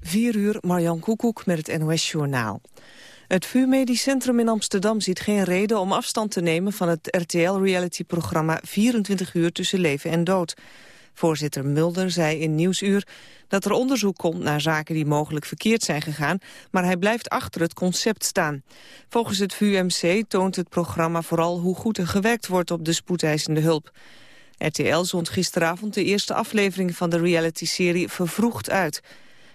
4 uur, Marjan Koekoek met het NOS-journaal. Het VU Medisch Centrum in Amsterdam ziet geen reden om afstand te nemen... van het RTL-reality-programma 24 uur tussen leven en dood. Voorzitter Mulder zei in Nieuwsuur dat er onderzoek komt naar zaken die mogelijk verkeerd zijn gegaan, maar hij blijft achter het concept staan. Volgens het VUMC toont het programma vooral hoe goed er gewerkt wordt op de spoedeisende hulp. RTL zond gisteravond de eerste aflevering van de reality-serie vervroegd uit.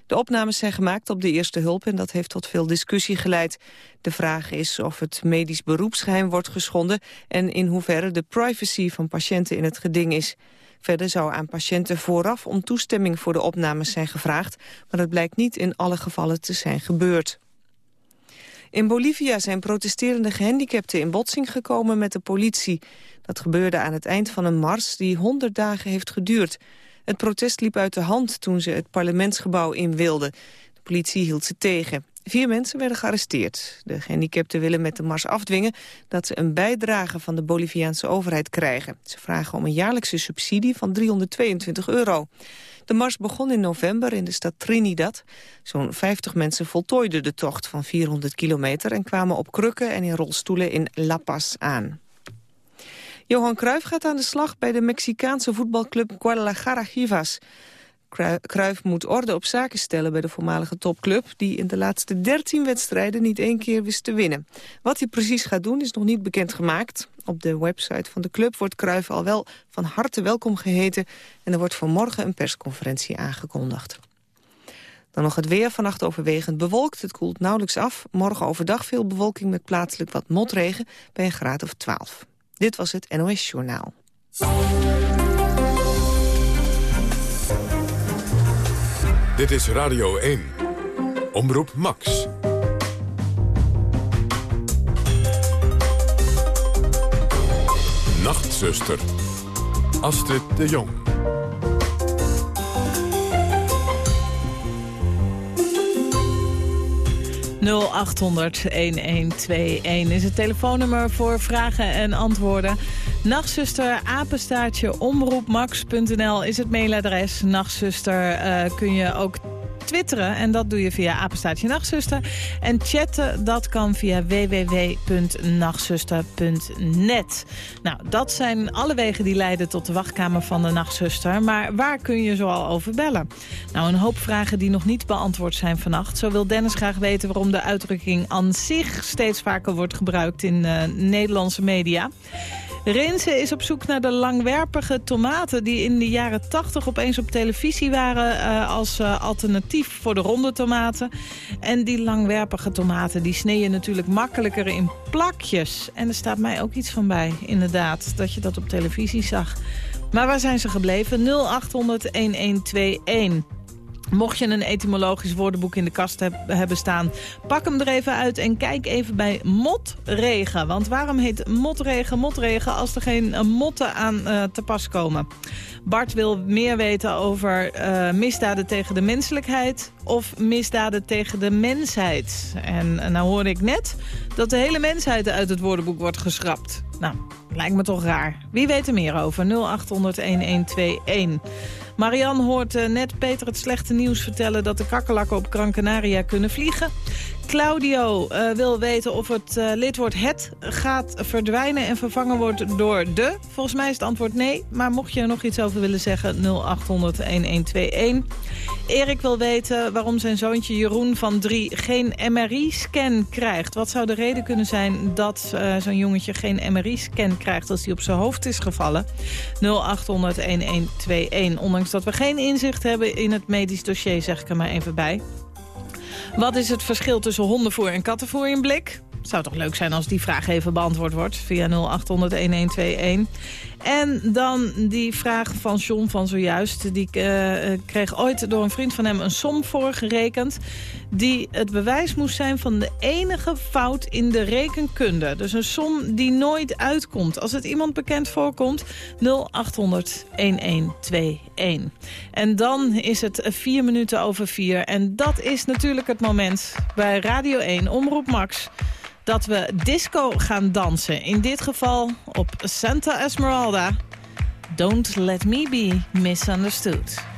De opnames zijn gemaakt op de eerste hulp en dat heeft tot veel discussie geleid. De vraag is of het medisch beroepsgeheim wordt geschonden... en in hoeverre de privacy van patiënten in het geding is. Verder zou aan patiënten vooraf om toestemming voor de opnames zijn gevraagd... maar dat blijkt niet in alle gevallen te zijn gebeurd. In Bolivia zijn protesterende gehandicapten in botsing gekomen met de politie. Dat gebeurde aan het eind van een mars die 100 dagen heeft geduurd. Het protest liep uit de hand toen ze het parlementsgebouw in wilden. De politie hield ze tegen. Vier mensen werden gearresteerd. De gehandicapten willen met de mars afdwingen dat ze een bijdrage van de Boliviaanse overheid krijgen. Ze vragen om een jaarlijkse subsidie van 322 euro. De mars begon in november in de stad Trinidad. Zo'n 50 mensen voltooiden de tocht van 400 kilometer... en kwamen op krukken en in rolstoelen in La Paz aan. Johan Cruijff gaat aan de slag bij de Mexicaanse voetbalclub Guadalajara Chivas. Cruijff moet orde op zaken stellen bij de voormalige topclub... die in de laatste 13 wedstrijden niet één keer wist te winnen. Wat hij precies gaat doen is nog niet bekendgemaakt. Op de website van de club wordt Cruijff al wel van harte welkom geheten... en er wordt vanmorgen een persconferentie aangekondigd. Dan nog het weer, vannacht overwegend bewolkt. Het koelt nauwelijks af. Morgen overdag veel bewolking met plaatselijk wat motregen bij een graad of 12. Dit was het NOS Journaal. Dit is Radio 1. Omroep Max. Nachtzuster. Astrid de Jong. 0800-1121 is het telefoonnummer voor vragen en antwoorden. Nachtzuster, apenstaartje, omroepmax.nl is het mailadres. Nachtzuster uh, kun je ook twitteren. En dat doe je via apenstaartje nachtzuster. En chatten, dat kan via www.nachtzuster.net. Nou, dat zijn alle wegen die leiden tot de wachtkamer van de nachtzuster. Maar waar kun je zoal over bellen? Nou, een hoop vragen die nog niet beantwoord zijn vannacht. Zo wil Dennis graag weten waarom de uitdrukking aan zich steeds vaker wordt gebruikt in uh, Nederlandse media. Rinse is op zoek naar de langwerpige tomaten... die in de jaren 80 opeens op televisie waren... Uh, als uh, alternatief voor de ronde tomaten. En die langwerpige tomaten die je natuurlijk makkelijker in plakjes. En er staat mij ook iets van bij, inderdaad, dat je dat op televisie zag. Maar waar zijn ze gebleven? 0800 1121. Mocht je een etymologisch woordenboek in de kast hebben staan... pak hem er even uit en kijk even bij motregen. Want waarom heet motregen motregen als er geen uh, motten aan uh, te pas komen? Bart wil meer weten over uh, misdaden tegen de menselijkheid... of misdaden tegen de mensheid. En nou hoorde ik net dat de hele mensheid uit het woordenboek wordt geschrapt. Nou, lijkt me toch raar. Wie weet er meer over? 0800-1121. Marian hoort uh, net Peter het slechte nieuws vertellen... dat de kakkerlakken op Gran Canaria kunnen vliegen. Claudio uh, wil weten of het uh, lidwoord het gaat verdwijnen... en vervangen wordt door de. Volgens mij is het antwoord nee. Maar mocht je er nog iets over willen zeggen, 0800-1121. Erik wil weten waarom zijn zoontje Jeroen van 3 geen MRI-scan krijgt. Wat zou de reden kunnen zijn dat uh, zo'n jongetje geen MRI-scan krijgt... als hij op zijn hoofd is gevallen? 0800-1121. Ondanks dat we geen inzicht hebben in het medisch dossier, zeg ik er maar even bij. Wat is het verschil tussen hondenvoer en kattenvoer in blik? Zou toch leuk zijn als die vraag even beantwoord wordt via 0800-1121. En dan die vraag van John van zojuist. Die uh, kreeg ooit door een vriend van hem een som voorgerekend... die het bewijs moest zijn van de enige fout in de rekenkunde. Dus een som die nooit uitkomt. Als het iemand bekend voorkomt, 0800 1121. En dan is het vier minuten over vier. En dat is natuurlijk het moment bij Radio 1, Omroep Max dat we disco gaan dansen. In dit geval op Santa Esmeralda. Don't let me be misunderstood.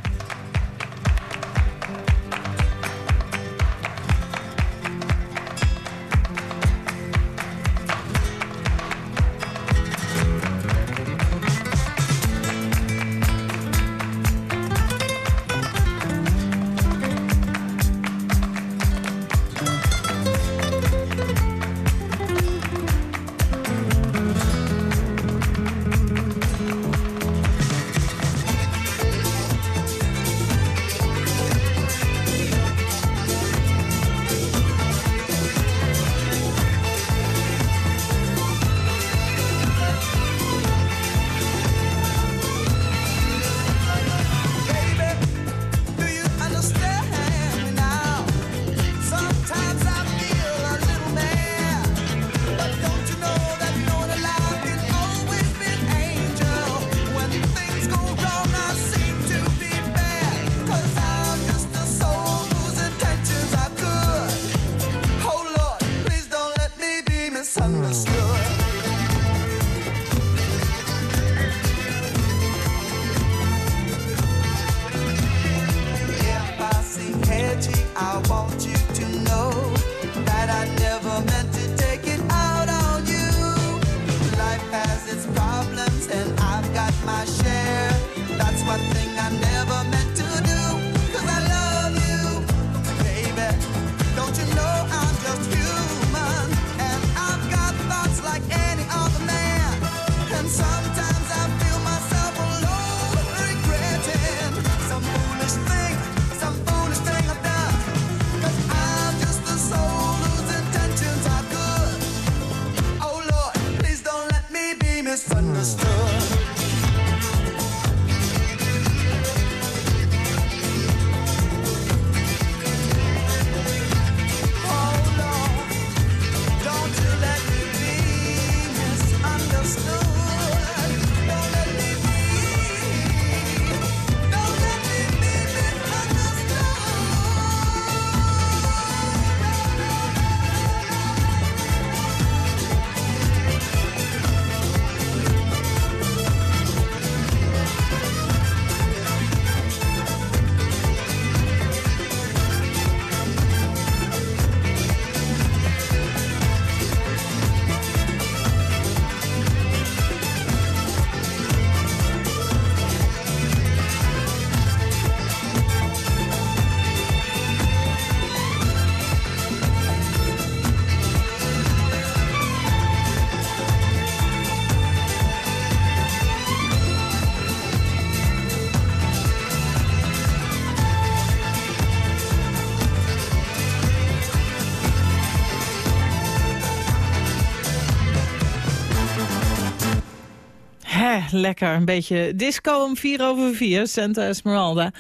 Lekker. Een beetje disco om 4 over 4, Santa Esmeralda.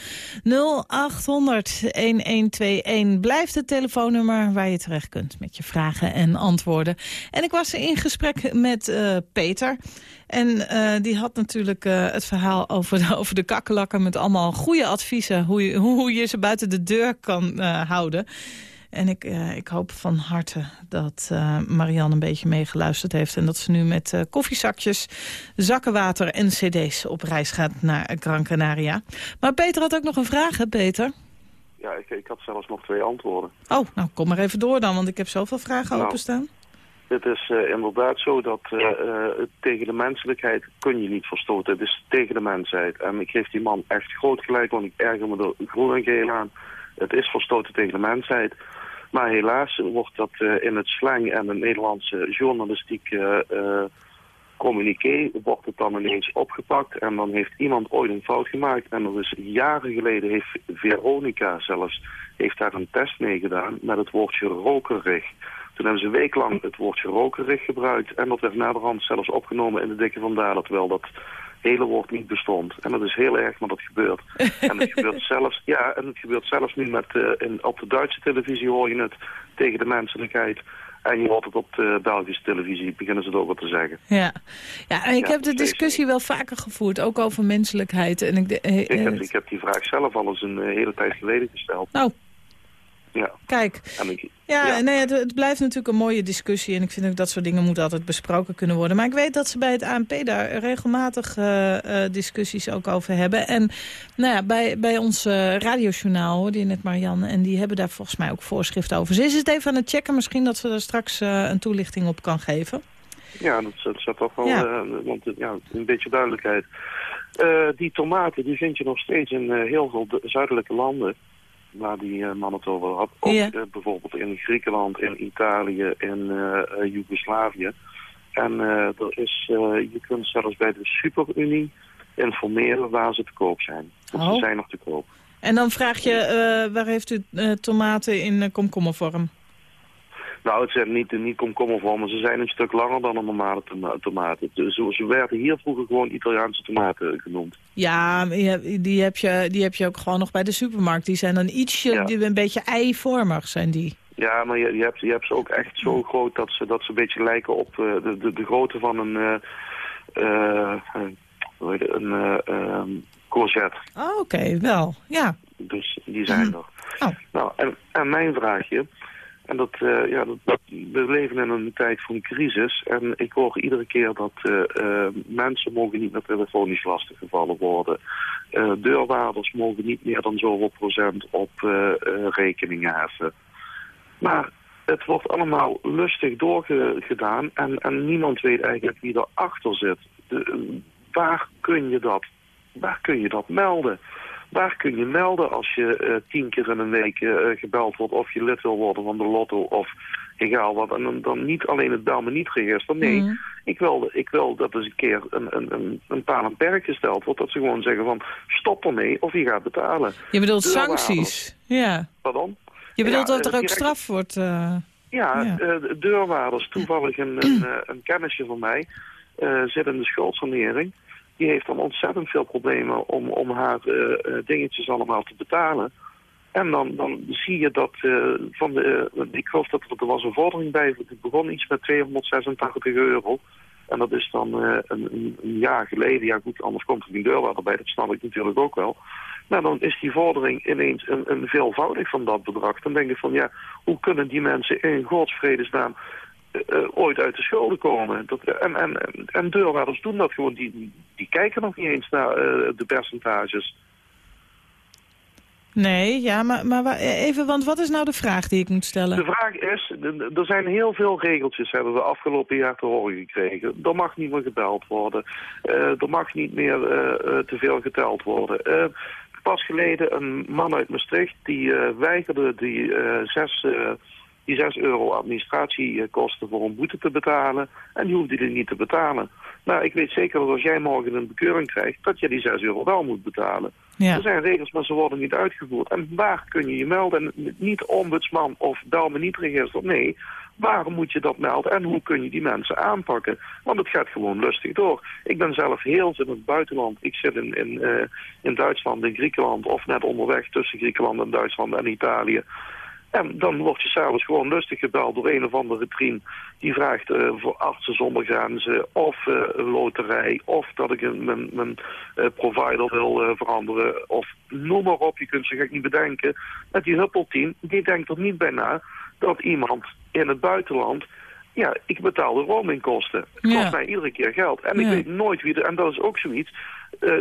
0800-1121 blijft het telefoonnummer waar je terecht kunt met je vragen en antwoorden. En ik was in gesprek met uh, Peter. En uh, die had natuurlijk uh, het verhaal over de, over de kakkelakken... met allemaal goede adviezen hoe je, hoe je ze buiten de deur kan houden. En ik, uh, ik hoop van harte dat uh, Marianne een beetje meegeluisterd heeft... en dat ze nu met uh, koffiezakjes, zakkenwater en cd's op reis gaat naar Gran Canaria. Maar Peter had ook nog een vraag, hè Peter? Ja, ik, ik had zelfs nog twee antwoorden. Oh, nou kom maar even door dan, want ik heb zoveel vragen nou, openstaan. Het is inderdaad zo dat tegen de menselijkheid kun je niet verstoten. Het is tegen de mensheid. En ik geef die man echt groot gelijk, want ik erger me er groen en geel aan. Het is verstoten tegen de mensheid. Maar helaas wordt dat uh, in het slang en de Nederlandse journalistiek uh, communiqué... wordt het dan ineens opgepakt en dan heeft iemand ooit een fout gemaakt. En dat is jaren geleden heeft Veronica zelfs heeft daar een test mee gedaan met het woordje rokerig. Toen hebben ze een week lang het woordje rokerig gebruikt. En dat werd naderhand zelfs opgenomen in de dikke vandalen. Terwijl dat hele woord niet bestond. En dat is heel erg, maar dat gebeurt. en het gebeurt zelfs, ja, en het gebeurt zelfs nu met, uh, in, op de Duitse televisie hoor je het tegen de menselijkheid. En je hoort het op de Belgische televisie, beginnen ze het ook wat te zeggen. Ja, ja ik heb de discussie wel vaker gevoerd, ook over menselijkheid. En ik, eh, ik, heb, ik heb die vraag zelf al eens een hele tijd geleden gesteld. Nou, ja. Kijk, ja, Nee, het, het, blijft natuurlijk een mooie discussie. En ik vind ook dat soort dingen moeten altijd besproken kunnen worden. Maar ik weet dat ze bij het ANP daar regelmatig uh, discussies ook over hebben. En nou ja, bij, bij ons uh, radiojournaal hoorde je net Marianne. En die hebben daar volgens mij ook voorschriften over. Ze is het even aan het checken. Misschien dat ze er straks een toelichting op kan geven. Ja, dat, dat zou toch wel ja. want, ja, een beetje duidelijkheid. die tomaten die vind je nog steeds in heel veel zuidelijke landen waar die uh, man het over had. Ook ja. uh, bijvoorbeeld in Griekenland, in Italië, in uh, Joegoslavië. En er is, je kunt zelfs bij de Superunie informeren waar ze te koop zijn. Oh. ze zijn nog te koop. En dan vraag je, waar heeft u tomaten in komkommervorm? Nou, het zijn niet, niet komkommervormen. Ze zijn een stuk langer dan een normale tomaten. Ze, ze werden hier vroeger gewoon Italiaanse tomaten genoemd. Ja, die heb, je, die heb je ook gewoon nog bij de supermarkt. Die zijn dan ietsje, die, een beetje eivormig zijn die. Ja, maar je, je, hebt, je hebt ze ook echt zo groot dat ze, dat ze een beetje lijken op uh, de, de, de grootte van een, uh, uh, een ehm, courgette. Oh, oké, wel, ja. Dus die zijn er. Oh. Nou, en, en mijn vraagje, En dat, uh, ja, dat, we leven in een tijd van crisis. En ik hoor iedere keer dat uh, uh, mensen mogen niet meer telefonisch lastiggevallen worden. deurwaarders mogen niet meer dan zoveel procent op rekeningen heffen. Maar het wordt allemaal lustig doorgedaan. En, en niemand weet eigenlijk wie erachter zit. Waar kun je dat, waar kun je dat melden? Waar kun je melden als je uh, tien keer in een week uh, gebeld wordt of je lid wil worden van de lotto of egal wat. En dan, dan niet alleen het bel me niet register. Nee, mm. ik, wil, ik wil dat eens een keer een, een, een, een paal en perk gesteld wordt. Dat ze gewoon zeggen van stop ermee of je gaat betalen. Je bedoelt sancties? Ja. Pardon? Je bedoelt ja, dat er ook straf wordt? Uh... Ja, ja. deurwaarders. Toevallig een, een, een kennisje van mij zit in de schuldsanering die heeft dan ontzettend veel problemen om, om haar uh, dingetjes allemaal te betalen. En dan, dan zie je dat uh, van de, ik geloof dat er, was een vordering bij, het begon iets met 286 euro. En dat is dan een, een, jaar geleden, ja goed, anders komt er geen deurwaarder bij, dat snap ik natuurlijk ook wel. Maar dan is die vordering ineens een, een veelvoudig van dat bedrag. Dan denk ik van ja, hoe kunnen die mensen in godsvredesnaam uh, ooit uit de schulden komen. Dat, en, en, en deurwaarders doen dat gewoon. Die, die kijken nog niet eens naar uh, de percentages. Nee, ja, maar, maar even, want wat is nou de vraag die ik moet stellen? De vraag is, er zijn heel veel regeltjes, hebben we afgelopen jaar te horen gekregen. Er mag niet meer gebeld worden. Uh, er mag niet meer uh, te veel geteld worden. pas geleden een man uit Maastricht, die weigerde die zes die 6 euro administratiekosten voor een boete te betalen. En die hoefde die niet te betalen. Nou, ik weet zeker dat als jij morgen een bekeuring krijgt, dat je die 6 euro wel moet betalen. Er zijn regels, maar ze worden niet uitgevoerd. En waar kun je je melden? niet ombudsman of bel me niet register. Nee, waarom moet je dat melden en hoe kun je die mensen aanpakken? Want het gaat gewoon lustig door. Ik ben zelf heel in het buitenland. Ik zit in, in, uh, in Duitsland, in Griekenland of net onderweg tussen Griekenland en Duitsland en Italië. En dan word je s'avonds gewoon lustig gebeld door een of andere trien. Die vraagt uh, voor artsen zonder grenzen of uh, loterij. Of dat ik mijn, mijn uh, provider wil veranderen. Of noem maar op, je kunt zich niet bedenken. Met die huppelteam, die denkt er niet bij na dat iemand in het buitenland... Ja, ik betaal de roamingkosten. Het kost mij iedere keer geld. En ik weet nooit wie er... En dat is ook zoiets.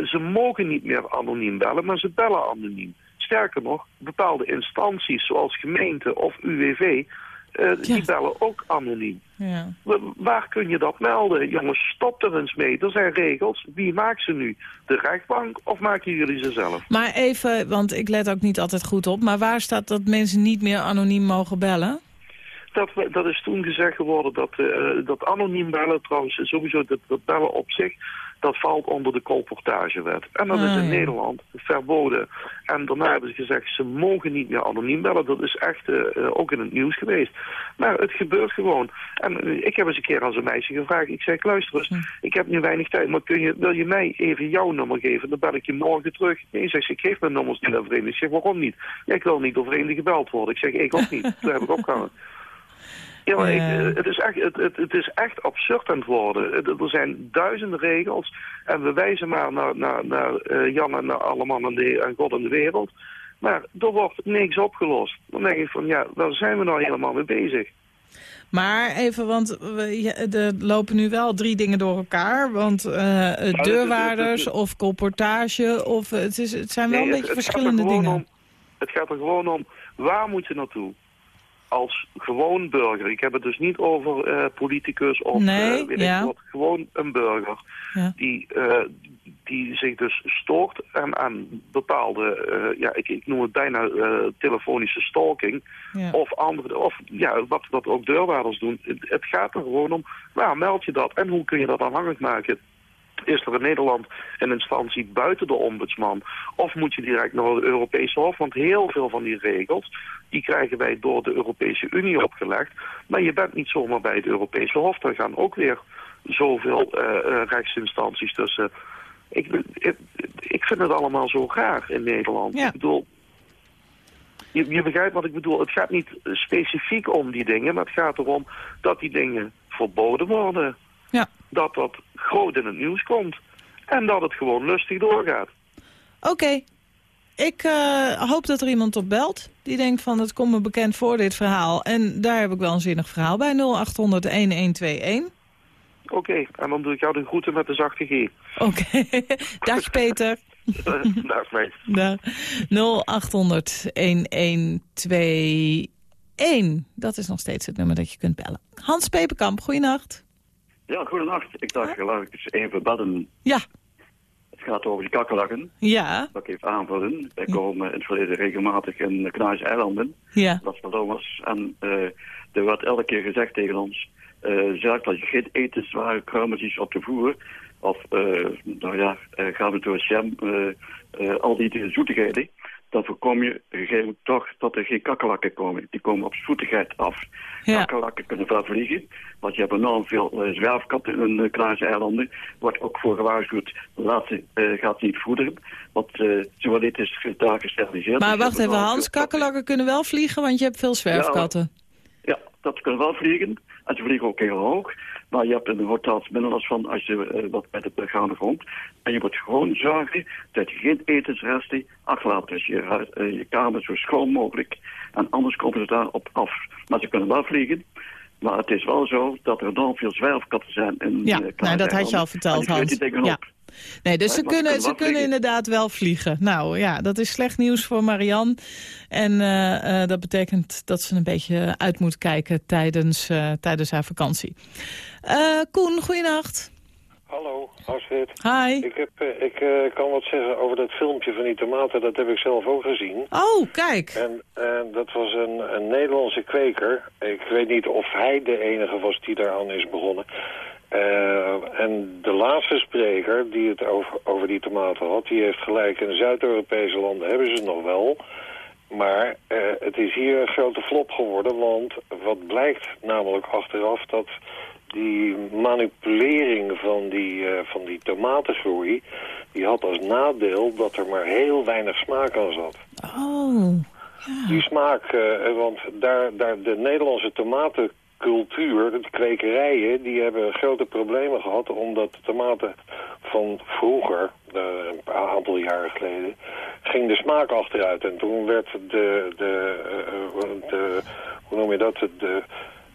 ze mogen niet meer anoniem bellen, maar ze bellen anoniem. Sterker nog, bepaalde instanties zoals gemeente of UWV... Uh, eh, Die bellen ook anoniem. Ja. Waar kun je dat melden? Jongens, stop er eens mee. Er zijn regels. Wie maakt ze nu? De rechtbank of maken jullie ze zelf? Maar even, want ik let ook niet altijd goed op... maar waar staat dat mensen niet meer anoniem mogen bellen? Dat, dat is toen gezegd geworden dat, uh, dat anoniem bellen trouwens, sowieso dat, dat bellen op zich dat valt onder de colportagewet. En dat is in ah, Nederland verboden. En daarna hebben ze gezegd, ze mogen niet meer anoniem bellen. Dat is echt uh, ook in het nieuws geweest. Maar het gebeurt gewoon. En uh, ik heb eens een keer als een meisje gevraagd. Ik zeg, luister eens, hm. ik heb nu weinig tijd, maar kun je, wil je mij even jouw nummer geven? Dan bel ik je morgen terug. Nee, zegt ik geef mijn nummers niet aan vreemden. Ik zeg, waarom niet? Ja, ik wil niet door vreemden gebeld worden. Ik zeg, ik ook niet. Toen heb ik opgehangen. Ja, maar ik, eh, het, is echt, het, het, het, is echt absurd aan het worden. Er zijn duizenden regels en we wijzen maar naar, naar, naar uh, Jan en naar alle mannen en God in de wereld. Maar er wordt niks opgelost. Dan denk ik van, ja, waar zijn we nou helemaal mee bezig? Maar even, want we, er lopen nu wel drie dingen door elkaar. Want uh, deurwaarders of colportage, of het, is, het zijn wel een beetje verschillende dingen. Om, het gaat er gewoon om, waar moet je naartoe? Als gewoon burger. Ik heb het dus niet over uh, politicus of nee, uh, weet ja. ik wat. Gewoon een burger ja. die, uh, die zich dus stoort aan, aan bepaalde, ja, ik, ik noem het bijna telefonische stalking. Ja. Of andere, of ja, wat, wat ook deurwaarders doen. Het, het gaat er gewoon om, waar meld je dat en hoe kun je dat aanhangig maken? Is er in Nederland een instantie buiten de ombudsman? Of moet je direct naar de Europese Hof? Want heel veel van die regels, die krijgen wij door de Europese Unie opgelegd. Maar je bent niet zomaar bij het Europese Hof. Daar gaan ook weer zoveel uh, rechtsinstanties tussen. Ik, ik, ik, vind het allemaal zo graag in Nederland. Ik bedoel, je, je begrijpt wat ik bedoel. Het gaat niet specifiek om die dingen, maar het gaat erom dat die dingen verboden worden. Ja. Dat dat groot in het nieuws komt. En dat het gewoon lustig doorgaat. Oké. ik uh, hoop dat er iemand op belt. Die denkt van, het komt me bekend voor dit verhaal. En daar heb ik wel een zinnig verhaal bij. 0800-1121. Oké, en dan doe ik jou de groeten met de zachte G. Oké, dag Peter. dag meid. 0800-1121. Dat is nog steeds het nummer dat je kunt bellen. Hans Peperkamp, goeienacht. Ja, goedenacht. Ik dacht, laat ik eens even bellen. Ja. Het gaat over die kakkelakken. Ja. Dat ik even aanvullen. Wij komen in het verleden regelmatig in Knaarse-eilanden. Ja. Dat is Thomas. En uh, er werd elke keer gezegd tegen ons... Uh, zorg dat je geen etensware kruimeltjes op de voer... of, uh, nou ja, gaan we door jam, al die zoetigheden dan voorkom je gegeven toch dat er geen kakkelakken komen. Die komen op zoetigheid af. Ja. Kakkelakken kunnen wel vliegen, want je hebt enorm veel uh, zwerfkatten in de Klaarse eilanden. Wordt ook voor gewaarschuwd, laat ze uh, gaat niet voederen, want uh, dit is daar gesteriliseerd. Maar wacht even, Hans, kakkelakken kunnen wel vliegen, want je hebt veel zwerfkatten. Ja, ja dat kunnen wel vliegen. En ze vliegen ook heel hoog. Maar je hebt in minder last van als je uh, wat met de begaande grond. En je moet gewoon zorgen dat je geen etensresten achterlaat. Dus je, uh, je kamer zo schoon mogelijk. En anders komen ze daarop af. Maar ze kunnen wel vliegen. Maar het is wel zo dat er enorm veel zwerfkatten zijn. In, ja, uh, nou, dat had je al verteld, Hans. Ja. Nee, dus ze kunnen, ze kunnen inderdaad wel vliegen. Nou ja, dat is slecht nieuws voor Marianne. En uh, uh, dat betekent dat ze een beetje uit moet kijken tijdens, uh, tijdens haar vakantie. Koen, goeienacht. Hallo, Astrid. Hi. Ik, heb, ik kan wat zeggen over dat filmpje van die tomaten. Dat heb ik zelf ook gezien. Oh, kijk. En, en dat was een, een Nederlandse kweker. Ik weet niet of hij de enige was die daaraan is begonnen. Uh, en de laatste spreker die het over, over die tomaten had... die heeft gelijk, in de Zuid-Europese landen hebben ze het nog wel... Maar uh, het is hier een grote flop geworden, want wat blijkt namelijk achteraf... dat die manipulering van die, uh, van die tomatengroei... die had als nadeel dat er maar heel weinig smaak aan zat. Oh, ja. Die smaak, uh, want daar, daar de Nederlandse tomaten cultuur, de kwekerijen, die hebben grote problemen gehad... omdat de tomaten van vroeger, een aantal jaren geleden... ging de smaak achteruit. En toen werd de, de, de hoe noem je dat, de,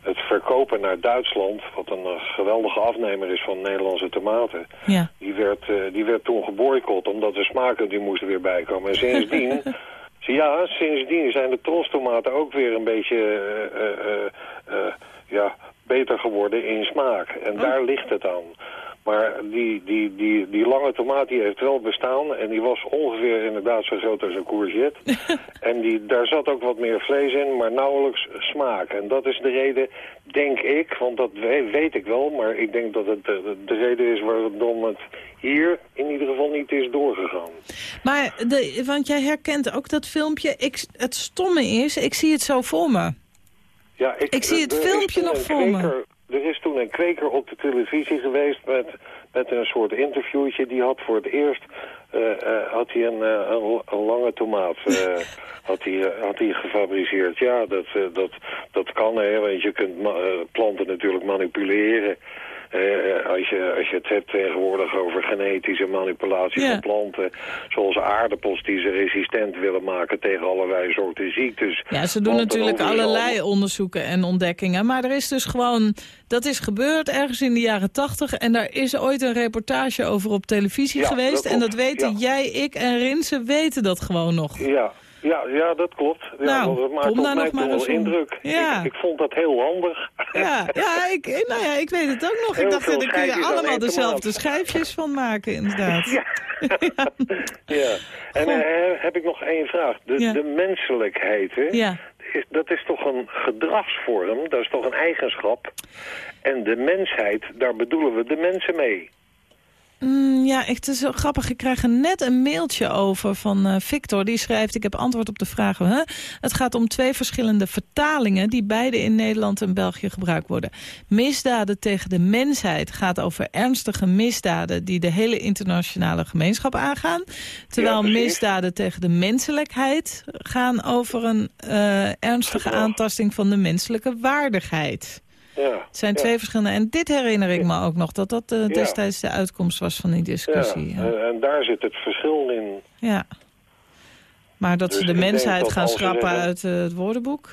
het verkopen naar Duitsland... wat een geweldige afnemer is van Nederlandse tomaten... Ja. Die, werd, uh, die werd toen geboycott, omdat de smaken die moesten weer bijkomen. En sindsdien... Ja, sindsdien zijn de trostomaten ook weer een beetje uh, uh, uh, ja, beter geworden in smaak. En oh. daar ligt het aan. Maar die, die, die, die lange tomaat die heeft wel bestaan. En die was ongeveer inderdaad zo groot als een courgette. en die, daar zat ook wat meer vlees in, maar nauwelijks smaak. En dat is de reden, denk ik, want dat weet ik wel. Maar ik denk dat het de, de reden is waarom het hier in ieder geval niet is doorgegaan. Maar, de, want jij herkent ook dat filmpje. Ik, het stomme is, ik zie het zo voor me. Ja, ik, ik zie het filmpje nog voor me. Er is toen een kweker op de televisie geweest met, met een soort interviewtje. Die had voor het eerst uh, uh, had hij een, uh, een, een, lange tomaat had hij, had hij gefabriceerd. Ja, dat, dat, dat kan, hè, want je kunt planten natuurlijk manipuleren. Uh, als, je, als je het hebt tegenwoordig over genetische manipulatie yeah. van planten... zoals aardappels die ze resistent willen maken tegen allerlei soorten ziektes. Ja, ze doen natuurlijk allerlei onderzoeken en ontdekkingen. Maar er is dus gewoon... Dat is gebeurd ergens in de jaren tachtig... en daar is ooit een reportage over op televisie ja, geweest. Dat en dat weten ja. jij, ik en Rinse weten dat gewoon nog. Ja, ja, ja, dat klopt. Ja, nou, dat maakt kom daar nog maar indruk. Ja. Ik, ik, vond dat heel handig. Ja, ja, ik, nou ja, ik weet het ook nog. Heel ik dacht, daar kun je allemaal dezelfde schijfjes van maken, inderdaad. Ja. ja. En uh, heb ik nog één vraag. De, Ja. de menselijkheid, hè? Ja. Is, dat is toch een gedragsvorm, dat is toch een eigenschap. En de mensheid, daar bedoelen we de mensen mee. Mm, ja, echt, het is zo grappig. Ik krijg er net een mailtje over van eh, Victor. Die schrijft, ik heb antwoord op de vraag. Het gaat om twee verschillende vertalingen... die beide in Nederland en België gebruikt worden. Misdaden tegen de mensheid gaat over ernstige misdaden... die de hele internationale gemeenschap aangaan. Terwijl Ja, misdaden tegen de menselijkheid... gaan over een eh, ernstige Gedrag. aantasting van de menselijke waardigheid. Ja. Het zijn twee verschillende... En dit herinner ik me ook nog, dat dat eh, destijds de uitkomst was van die discussie. Ja. en, en daar zit het verschil in. ja. Maar dat Dus ze de mensheid dat gaan schrappen zeggen- uit eh, het woordenboek?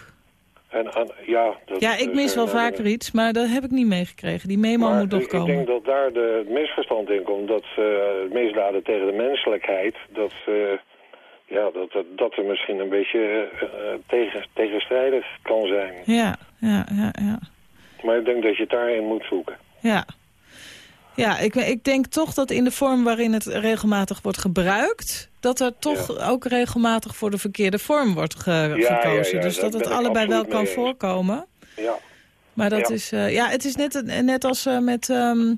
En, aan- ja, dat, Ja, ik mis wel vaker iets, maar dat heb ik niet meegekregen. Die memo moet nog ik, ik komen. denk dat daar de misverstand in komt. Dat eh, misdaden tegen de menselijkheid, dat, ja, dat, dat, dat er misschien een beetje eh, tegen, tegenstrijdig kan zijn. Ja, ja, ja, ja. Maar ik denk dat je het daarin moet zoeken. Ja, ja ik, ik denk toch dat in de vorm waarin het regelmatig wordt gebruikt... dat er toch ook regelmatig voor de verkeerde vorm wordt ge- ja, gekozen. ja, dus dat het allebei wel kan voorkomen. Ja, Maar dat is, eh, ja, het is net, net als eh, met ehm,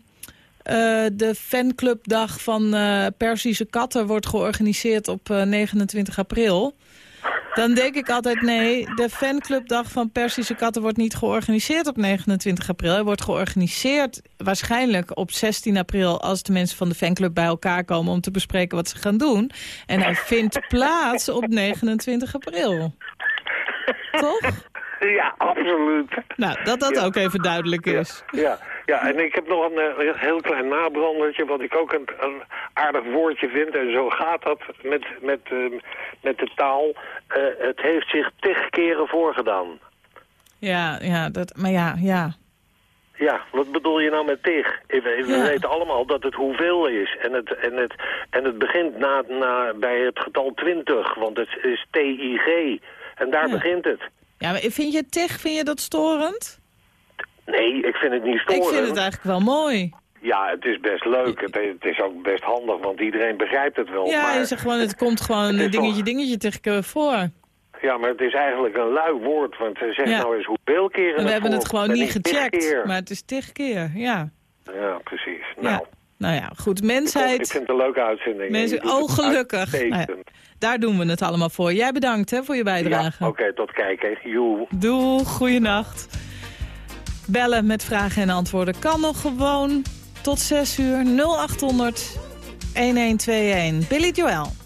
eh, de fanclubdag van Persische katten wordt georganiseerd op eh, 29 april. Dan denk ik altijd, nee, de fanclubdag van Persische katten wordt niet georganiseerd op 29 april. Hij wordt georganiseerd waarschijnlijk op 16 april als de mensen van de fanclub bij elkaar komen om te bespreken wat ze gaan doen. En hij vindt plaats op 29 april. Toch? ja absoluut. Nou, dat dat Ja. ook even duidelijk is. Ja, ja, en ik heb nog een eh, heel klein nabrandertje, wat ik ook een, een aardig woordje vind. En zo gaat dat met, met, eh, met de taal. Eh, het heeft zich tig keren voorgedaan. Ja, ja, dat, maar ja, ja. Ja, wat bedoel je nou met tig? We, we Ja. weten allemaal dat het hoeveel is. En het, en het, en het begint na, na, bij het getal 20, want het is TIG. En daar Ja. begint het. Ja, maar vind je tig, vind je dat storend? Nee, ik vind het niet Ik storend. vind het eigenlijk wel mooi. Ja, het is best leuk. Het, het is ook best handig, want iedereen begrijpt het wel. Ja, maar... je zegt gewoon, het komt gewoon Het dingetje, toch- dingetje tegen voor. Ja, maar het is eigenlijk een lui woord, want ze zegt Ja. nou eens hoeveel keren En we hebben het gewoon niet ik gecheckt, maar het is tig keer, ja. Ja, precies. ja. Nou, ja, goed, ik mensheid, vind het een leuke uitzending. mensen, oh gelukkig. Nou ja, daar doen we het allemaal voor. Jij bedankt hè, voor je bijdrage. Ja, oké, tot kijken. Joe. Doei, goeienacht. Bellen met vragen en antwoorden kan nog gewoon tot 6 uur 0800 1121. Billy Joel.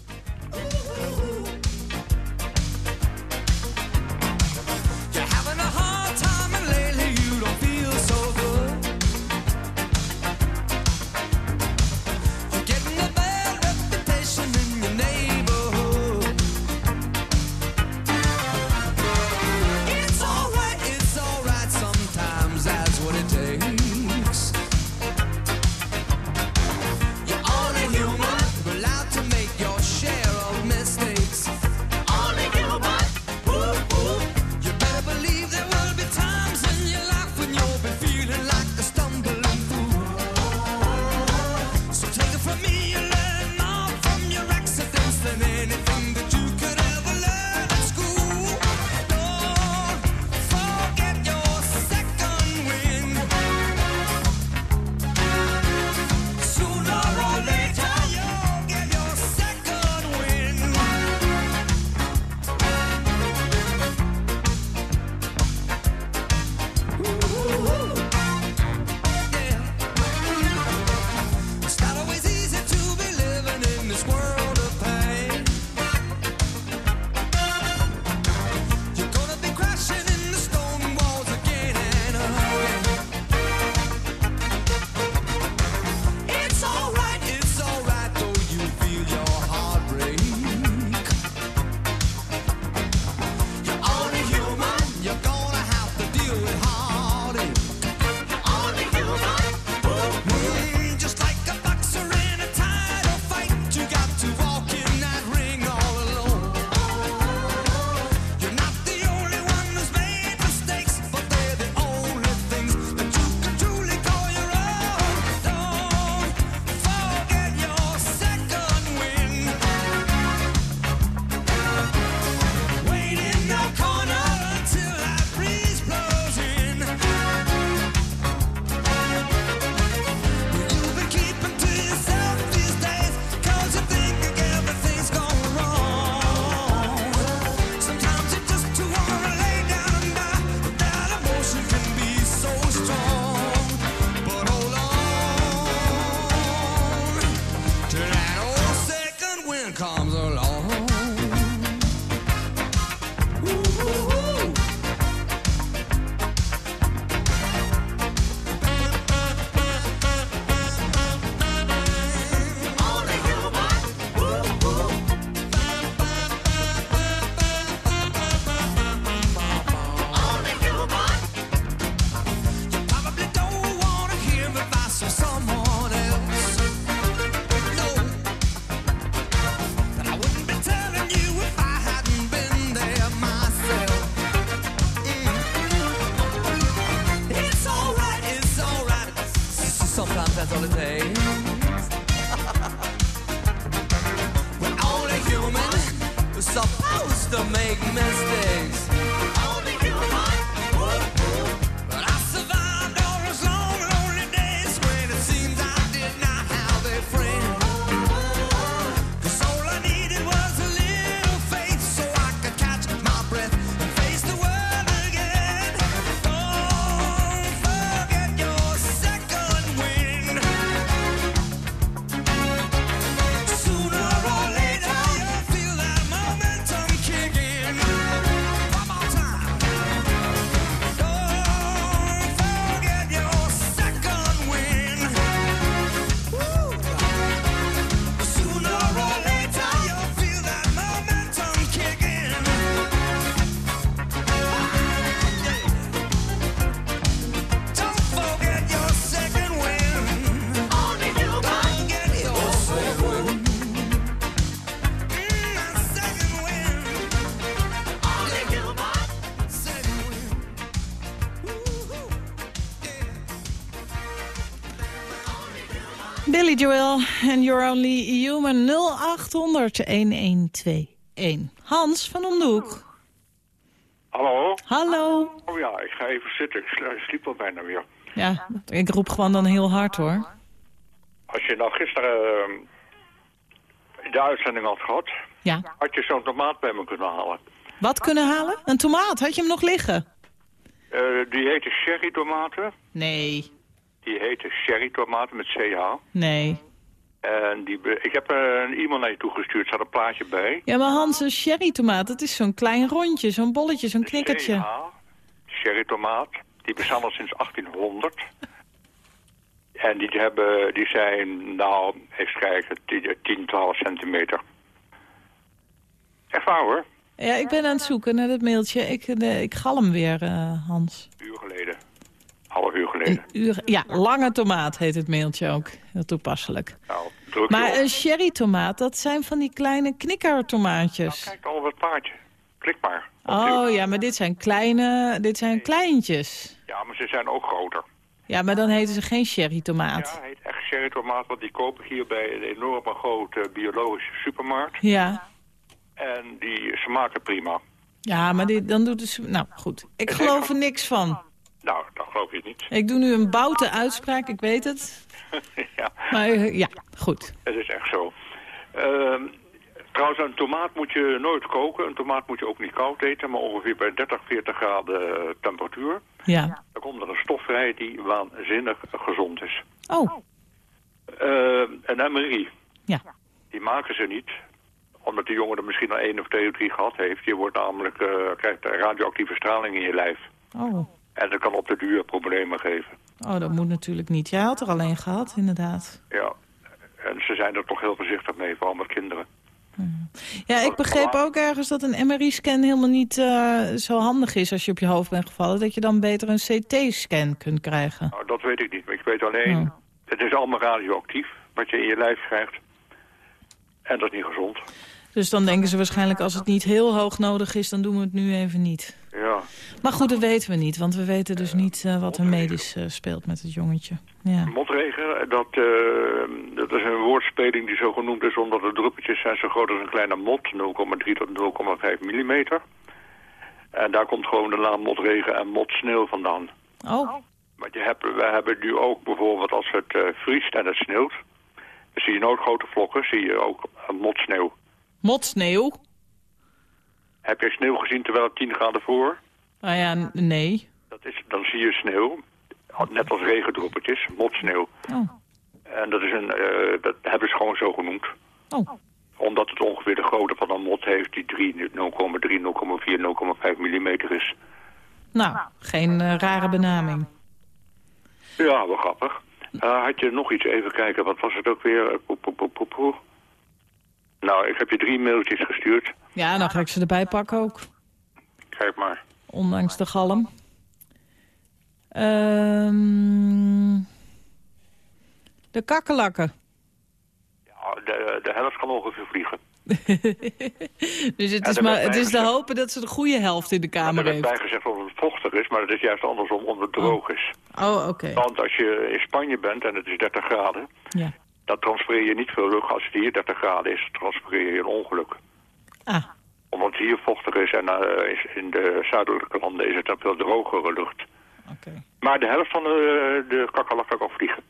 Joel en You're Only Human 0800 1121. Hans van om de hoek. Hallo? Hallo. Oh ja, ik ga even zitten. Ik sliep al bijna weer. Ja, ik roep gewoon dan heel hard hoor. Als je nou gisteren eh, de uitzending had gehad, Ja. had je zo'n tomaat bij me kunnen halen. Wat kunnen halen? Een tomaat, had je hem nog liggen? Eh, die heette sherry tomaten. Nee. Die heette sherry tomaten met CH. Nee. En die, ik heb eh, een e-mail naar je toegestuurd, er zat een plaatje bij. Ja, maar Hans, een sherry tomaat, dat is zo'n klein rondje, zo'n bolletje, zo'n knikkertje. CH, sherry tomaat. Die bestaan al sinds 1800. En die, hebben, die zijn, nou, even kijken, 10, 10 12 centimeter. Echt waar hoor, Ja, ik ben aan het zoeken naar dat mailtje. Ik, eh, ik galm weer, eh, Hans. een uur geleden. Half uur geleden. Een uur, ja, lange tomaat heet het mailtje ook. Heel toepasselijk. Nou, druk Maar een sherry tomaat, dat zijn van die kleine knikkertomaatjes. Kijk al het plaatje. Klik maar. Oh ja, maar dit zijn kleine, dit zijn kleintjes. Ja, maar ze zijn ook groter. Ja, maar dan heten ze geen sherry tomaat. Ja, heet echt sherry tomaat, want die koop ik hier bij een enorme grote biologische supermarkt. Ja, En die smaken prima. ja maar dit, dan doet het... Nou, goed. Ik geloof er niks van. Nou, dat geloof je niet. Ik doe nu een boute uitspraak, ik weet het. ja, Maar eh, ja, goed. het is echt zo. Ehm, trouwens, een tomaat moet je nooit koken. Een tomaat moet je ook niet koud eten, maar ongeveer bij 30, 40 graden temperatuur. Ja. Dan komt er een stof vrij die waanzinnig gezond is. Oh, Ehm, een MRI, ja. die maken ze niet omdat de jongen er misschien al één of twee of drie gehad heeft. Je wordt namelijk, eh, krijgt radioactieve straling in je lijf. Oh. En dat kan op de duur problemen geven. oh, dat moet natuurlijk niet. Jij had er alleen gehad, inderdaad. Ja. En ze zijn er toch heel voorzichtig mee, vooral met kinderen. Ja, ik begreep ook ergens dat een MRI-scan helemaal niet eh, zo handig is als je op je hoofd bent gevallen. Dat je dan beter een CT-scan kunt krijgen. Nou, dat weet ik niet. Maar ik weet alleen, Oh. het is allemaal radioactief, wat je in je lijf krijgt. En dat is niet gezond. Dus dan denken ze waarschijnlijk als het niet heel hoog nodig is, dan doen we het nu even niet. Ja. Maar goed, dat weten we niet, want we weten dus niet eh, wat er medisch eh, speelt met het jongetje. Ja. Motregen, dat, eh, dat is een woordspeling die zo genoemd is omdat de druppeltjes zijn zo groot als een kleine mot, 0,3 tot 0,5 millimeter. En daar komt gewoon de naam motregen en motsneeuw vandaan. Oh, Want je hebt, we hebben nu ook bijvoorbeeld als het vriest en het sneeuwt, dan zie je nooit grote vlokken, zie je ook motsneeuw. motsneeuw? Heb je sneeuw gezien terwijl het 10 graden voor? Ah ja, nee. Dat is, dan zie je sneeuw, net als regendruppeltjes, motsneeuw. Oh, En dat, is een, eh, dat hebben ze gewoon zo genoemd. oh. Omdat het ongeveer de grootte van een mot heeft die 3, 0,3, 0,4, 0,5 millimeter is. Nou, geen eh, rare benaming. Ja, wel grappig. Eh, had je nog iets? Even kijken, wat was het ook weer? Nou, ik heb je drie mailtjes gestuurd. Ja, dan ga ik ze erbij pakken ook. Kijk maar. Ondanks de galm. Ehm de kakkelakken. Ja, de, de helft kan ongeveer vliegen. Dus het Ja, is, maar, het is te hopen dat ze de goede helft in de er kamer heeft. bijgezegd of het vochtig is, maar het is juist andersom, omdat het droog is. Oh, oké. Want als je in Spanje bent en het is 30 graden, Ja. Dan transpireer je niet veel lucht. Als het hier 30 graden is, transpireer je een ongeluk. Ah, Omdat het hier vochtig is en eh, is in de zuidelijke landen is het dan veel drogere lucht. oké. Maar de helft van de, de kakkerlakken kan vliegen.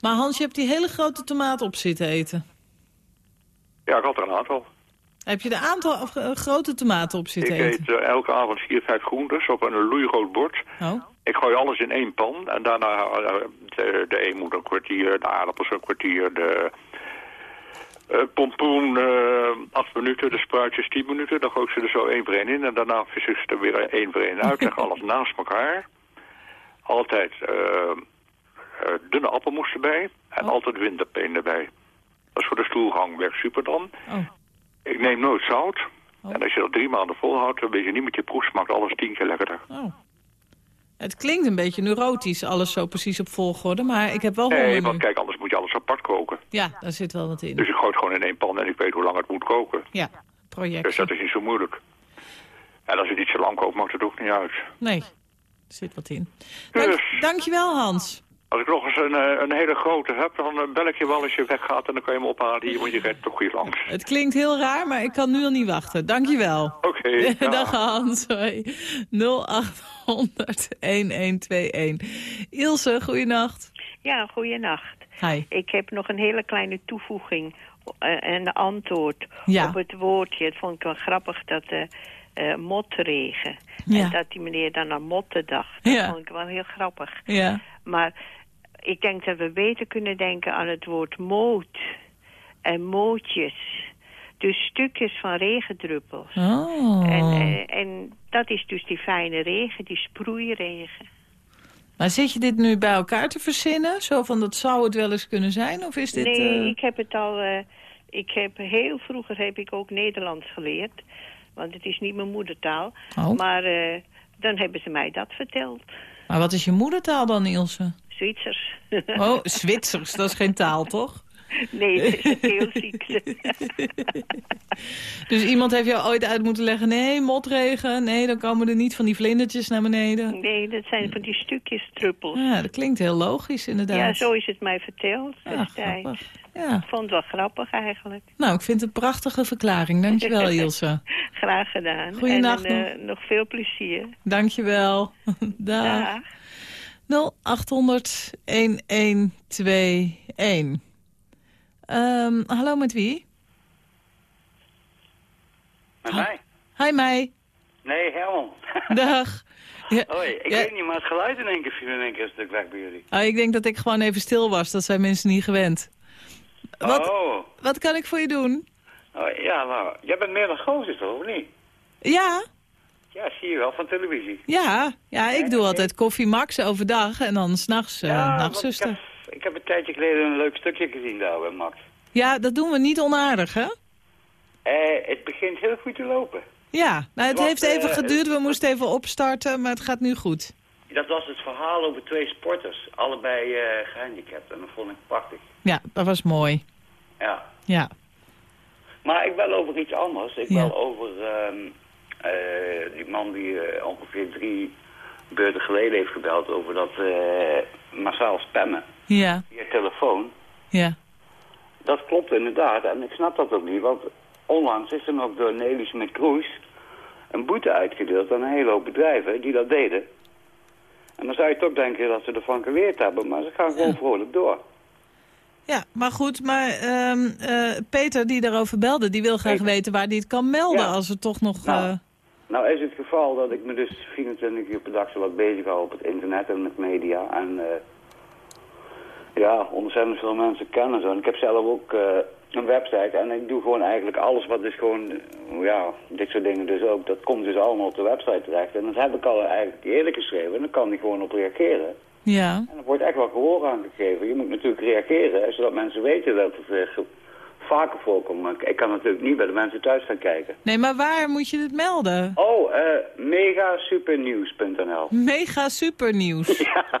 Maar Hans, je hebt die hele grote tomaat op zitten eten. Ja, ik had er een aantal. Heb je de aantal of, eh, grote tomaten op Ik zitten eten? eet eh, elke avond vier, vijf groentes op een loeirood bord. Oh, Ik gooi alles in één pan en daarna eh, de, de een kwartier, de aardappels een kwartier, de eh, pompoen eh, acht minuten, de spruitjes tien minuten. Dan gooi ik ze er zo één voor één in en daarna vis ik ze er weer één voor één uit. Leg alles naast elkaar. Altijd eh, dunne appelmoes erbij en altijd winterpeen erbij. Dat is voor de stoelgang, werkt super dan. oh. Ik neem nooit zout. Oh. En als je dat drie maanden volhoudt, dan weet je niet met je proef smaakt alles tien keer lekkerder. Het klinkt een beetje neurotisch, alles zo precies op volgorde, maar ik heb wel honger Nee, want kijk, anders moet je alles apart koken. Ja, daar zit wel wat in. Dus ik gooi het gewoon in één pan en ik weet hoe lang het moet koken. Ja, project. Dus dat is niet zo moeilijk. En als je het niet zo lang kookt, maakt het ook niet uit. Nee, er zit wat in. Dank, Dus. Dankjewel, Hans. Als ik nog eens een, eh, een hele grote heb, dan bel ik je wel als je weggaat en dan kan je me ophalen hier, want je rijdt toch hier langs. Het klinkt heel raar, maar ik kan nu al niet wachten. Dankjewel. Oké. Dag Hans. Hoi. 0800 1121. Ilse, goeienacht. Ja, goeienacht. Hi. Ik heb nog een hele kleine toevoeging eh, en antwoord Ja. op het woordje. Het vond ik wel grappig dat de eh motregen. Ja. En dat die meneer dan aan motten dacht. Dat Ja. vond ik wel heel grappig. Ja. Maar ik denk dat we beter kunnen denken aan het woord moot en mootjes. Dus stukjes van regendruppels. Oh. En, eh, en dat is dus die fijne regen, die sproeiregen. Maar zit je dit nu bij elkaar te verzinnen? Zo van, dat zou het wel eens kunnen zijn? Of is dit... nee, eh, ik heb het al... eh, ik heb heel vroeger heb ik ook Nederlands geleerd. Want het is niet mijn moedertaal. Oh. Maar dan hebben ze mij dat verteld. Maar wat is je moedertaal dan, Ilse? Zwitsers. Oh, Zwitsers, dat is geen taal, toch? nee, het is een keelziekte. Dus iemand heeft jou ooit uit moeten leggen... nee, motregen, nee, dan komen er niet van die vlindertjes naar beneden. nee, dat zijn van die stukjes druppels. Ja, dat klinkt heel logisch, inderdaad. Ja, zo is het mij verteld Ja, destijds. Ja. Ik vond het wel grappig eigenlijk. Nou, ik vind het een prachtige verklaring. Dankjewel, Ilse. Graag gedaan. Goeienacht en eh, nog veel plezier. Dankjewel. Dag. Dag. 0800 1121. Ehm, hallo, met wie? Met mij? Hi, mij. Nee, Herman. Dag. Ja, Hoi, ik ja. weet niet, maar het geluid in één keer viel in één keer een stuk weg bij jullie. Oh, ik denk dat ik gewoon even stil was. Dat zijn mensen niet gewend. Wat, Oh. wat kan ik voor je doen? oh, ja, nou, jij bent meer dan gozer toch, of niet? Ja, Ja, zie je wel, van televisie. ja. Ja, ik doe altijd koffie Max overdag en dan s'nachts uh, ja, ik nachtzuster. heb, ik heb een tijdje geleden een leuk stukje gezien daar bij Max. Ja, dat doen we niet onaardig, hè? Eh, het begint heel goed te lopen. Ja, nou, het heeft even eh, geduurd. We moesten even opstarten, maar het gaat nu goed. Dat was het verhaal over twee sporters, allebei eh, gehandicapt. En dat vond ik prachtig. Ja, dat was mooi. Ja. Ja. Maar ik bel over iets anders. Ik Ja. bel over ehm, eh, die man die eh, ongeveer drie beurten geleden heeft gebeld over dat eh, massaal spammen Ja, via telefoon. ja. Dat klopt inderdaad en ik snap dat ook niet, want onlangs is er nog door Nelly Smit Kroes een boete uitgedeeld aan een hele hoop bedrijven die dat deden. En dan zou je toch denken dat ze ervan geleerd hebben, maar ze gaan gewoon vrolijk door. Ja, maar goed, maar ehm, eh, Peter die daarover belde, die wil graag Peter. weten waar hij het kan melden Ja. als er toch nog... Nou. Nou is het geval dat ik me dus 24 uur per dag zo wat bezig hou op het internet en met media. En eh, ja, ontzettend veel mensen kennen zo. En ik heb zelf ook eh, een website en ik doe gewoon eigenlijk alles wat dus gewoon, ja, dit soort dingen dus ook. Dat komt dus allemaal op de website terecht. En dat heb ik al eigenlijk eerder geschreven en dan kan ik gewoon op reageren. ja. En er wordt echt wel gehoor aan gegeven. Je moet natuurlijk reageren, zodat mensen weten dat het vaker voorkomt. Maar ik- ik kan natuurlijk niet bij de mensen thuis gaan kijken. Nee, maar waar moet je het melden? Oh, eh megasupernieuws.nl. Mega supernieuws. Ja,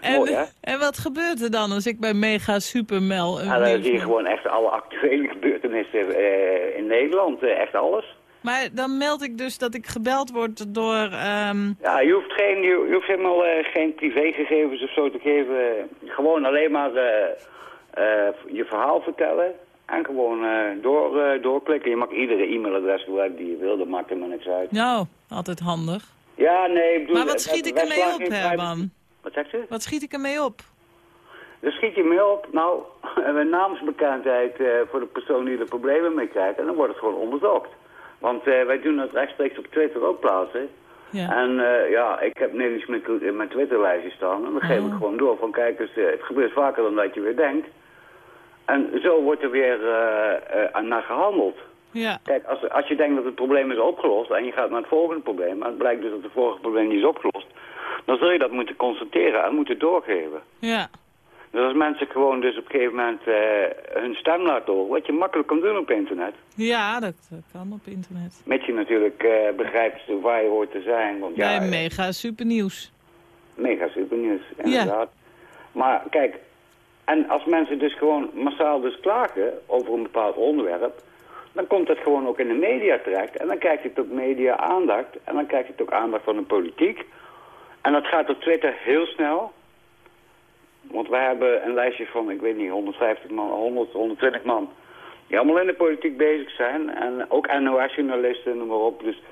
En, mooi hè? en wat gebeurt er dan als ik bij Mega Super mel... Een Ja, dan zie je meld? gewoon echt alle actuele gebeurtenissen eh, in Nederland, eh, echt alles. Maar dan meld ik dus dat ik gebeld word door... ehm, Ja, je hoeft, geen, je, je hoeft helemaal eh, geen privégegevens of zo te geven. Gewoon alleen maar je verhaal vertellen en gewoon eh, door, eh, doorklikken. Je mag iedere e-mailadres gebruiken die je wil, dat maakt helemaal niks uit. nou, altijd handig. Ja, nee, ik bedoel... Maar wat schiet ik ermee op, Herman? Wat zegt u? Wat schiet ik ermee op? Dan schiet je mee op, nou, een naamsbekendheid eh, voor de persoon die er problemen mee krijgt. En dan wordt het gewoon onderzocht. Want wij doen dat rechtstreeks op Twitter ook plaatsen. Ja. En ja, ik heb Nelly Smit in mijn Twitterlijstje staan. En dan geef ik Oh. gewoon door van kijk eens, het gebeurt vaker dan dat je weer denkt. En zo wordt er weer eh, naar gehandeld. Ja. Kijk, als, als je denkt dat het probleem is opgelost en je gaat naar het volgende probleem... en het blijkt dus dat het vorige probleem niet is opgelost... dan zul je dat moeten constateren en moeten doorgeven. Ja. Dus als mensen gewoon dus op een gegeven moment eh, hun stem laten horen... wat je makkelijk kan doen op internet... Ja, dat kan op internet. met je natuurlijk eh, begrijpt waar je hoort te zijn. Want ja, Bij Mega Supernieuws. Mega supernieuws, inderdaad. Maar kijk, en als mensen dus gewoon massaal dus klagen over een bepaald onderwerp... dan komt dat gewoon ook in de media terecht. En dan krijgt het ook media aandacht. En dan krijgt het ook aandacht van de politiek. En dat gaat op Twitter heel snel. Want wij hebben een lijstje van, ik weet niet, 150 man, 100, 120 man. Die allemaal in de politiek bezig zijn. En ook NOS-journalisten, noem maar op. Dus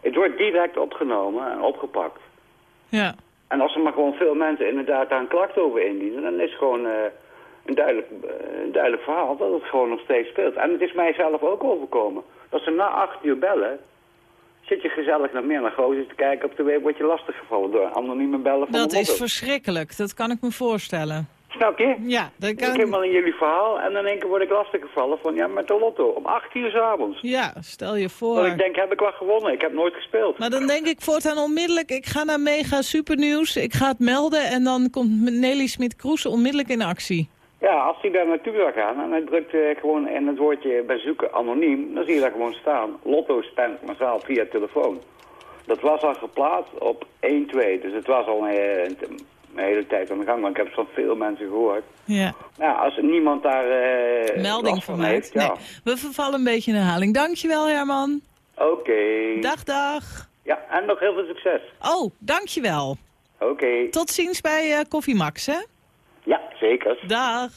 het wordt direct opgenomen en opgepakt. Ja. En als er maar gewoon veel mensen inderdaad daar een klacht over indienen, dan is het gewoon eh, een, duidelijk, eh, een duidelijk verhaal dat het gewoon nog steeds speelt. En het is mij zelf ook overkomen. Dat ze na acht uur bellen, zit je gezellig naar meer naar te kijken op de web, word je lastiggevallen door anonieme bellen van Dat is verschrikkelijk, dat kan ik me voorstellen. Snap je? Ja, dat Ik kan helemaal in jullie verhaal en in één keer word ik lastiggevallen van ja, met de lotto. Om acht uur s'avonds. Ja, stel je voor. ik denk, heb ik wel gewonnen. Ik heb nooit gespeeld. Maar dan denk ik voortaan onmiddellijk, ik ga naar Mega Supernieuws, ik ga het melden en dan komt Nelly Smit-Kroes onmiddellijk in actie. Ja, als hij daar naartoe wil gaan en hij drukt eh, gewoon in het woordje bij zoeken anoniem, dan zie je daar gewoon staan. Lotto stemt massaal via telefoon. Dat was al geplaatst op 1-2, dus het was al een, een, een hele tijd aan de gang, want ik heb het van veel mensen gehoord. Ja, Nou, als niemand daar eh melding van maakt. heeft, ja. We vervallen een beetje in herhaling. Dankjewel Herman. Oké. Dag, dag. Ja, en nog heel veel succes. Oh, dankjewel. Oké. Tot ziens bij eh Koffie Max, hè? Ja, zeker. Dag.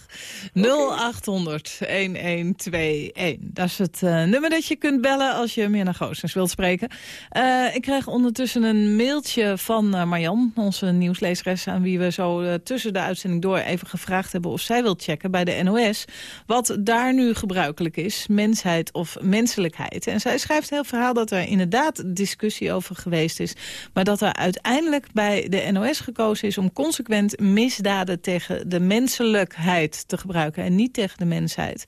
0800 1121. Dat is het eh, nummer dat je kunt bellen als je meer naar Goossens wilt spreken. Eh, ik krijg ondertussen een mailtje van eh, Marjan, onze nieuwslezeres... aan wie we zo tussen de uitzending door even gevraagd hebben... of zij wil checken bij de NOS wat daar nu gebruikelijk is. Mensheid of menselijkheid. En zij schrijft heel verhaal dat er inderdaad discussie over geweest is... maar dat er uiteindelijk bij de NOS gekozen is... om consequent misdaden tegen de menselijkheid te gebruiken... en niet tegen de mensheid.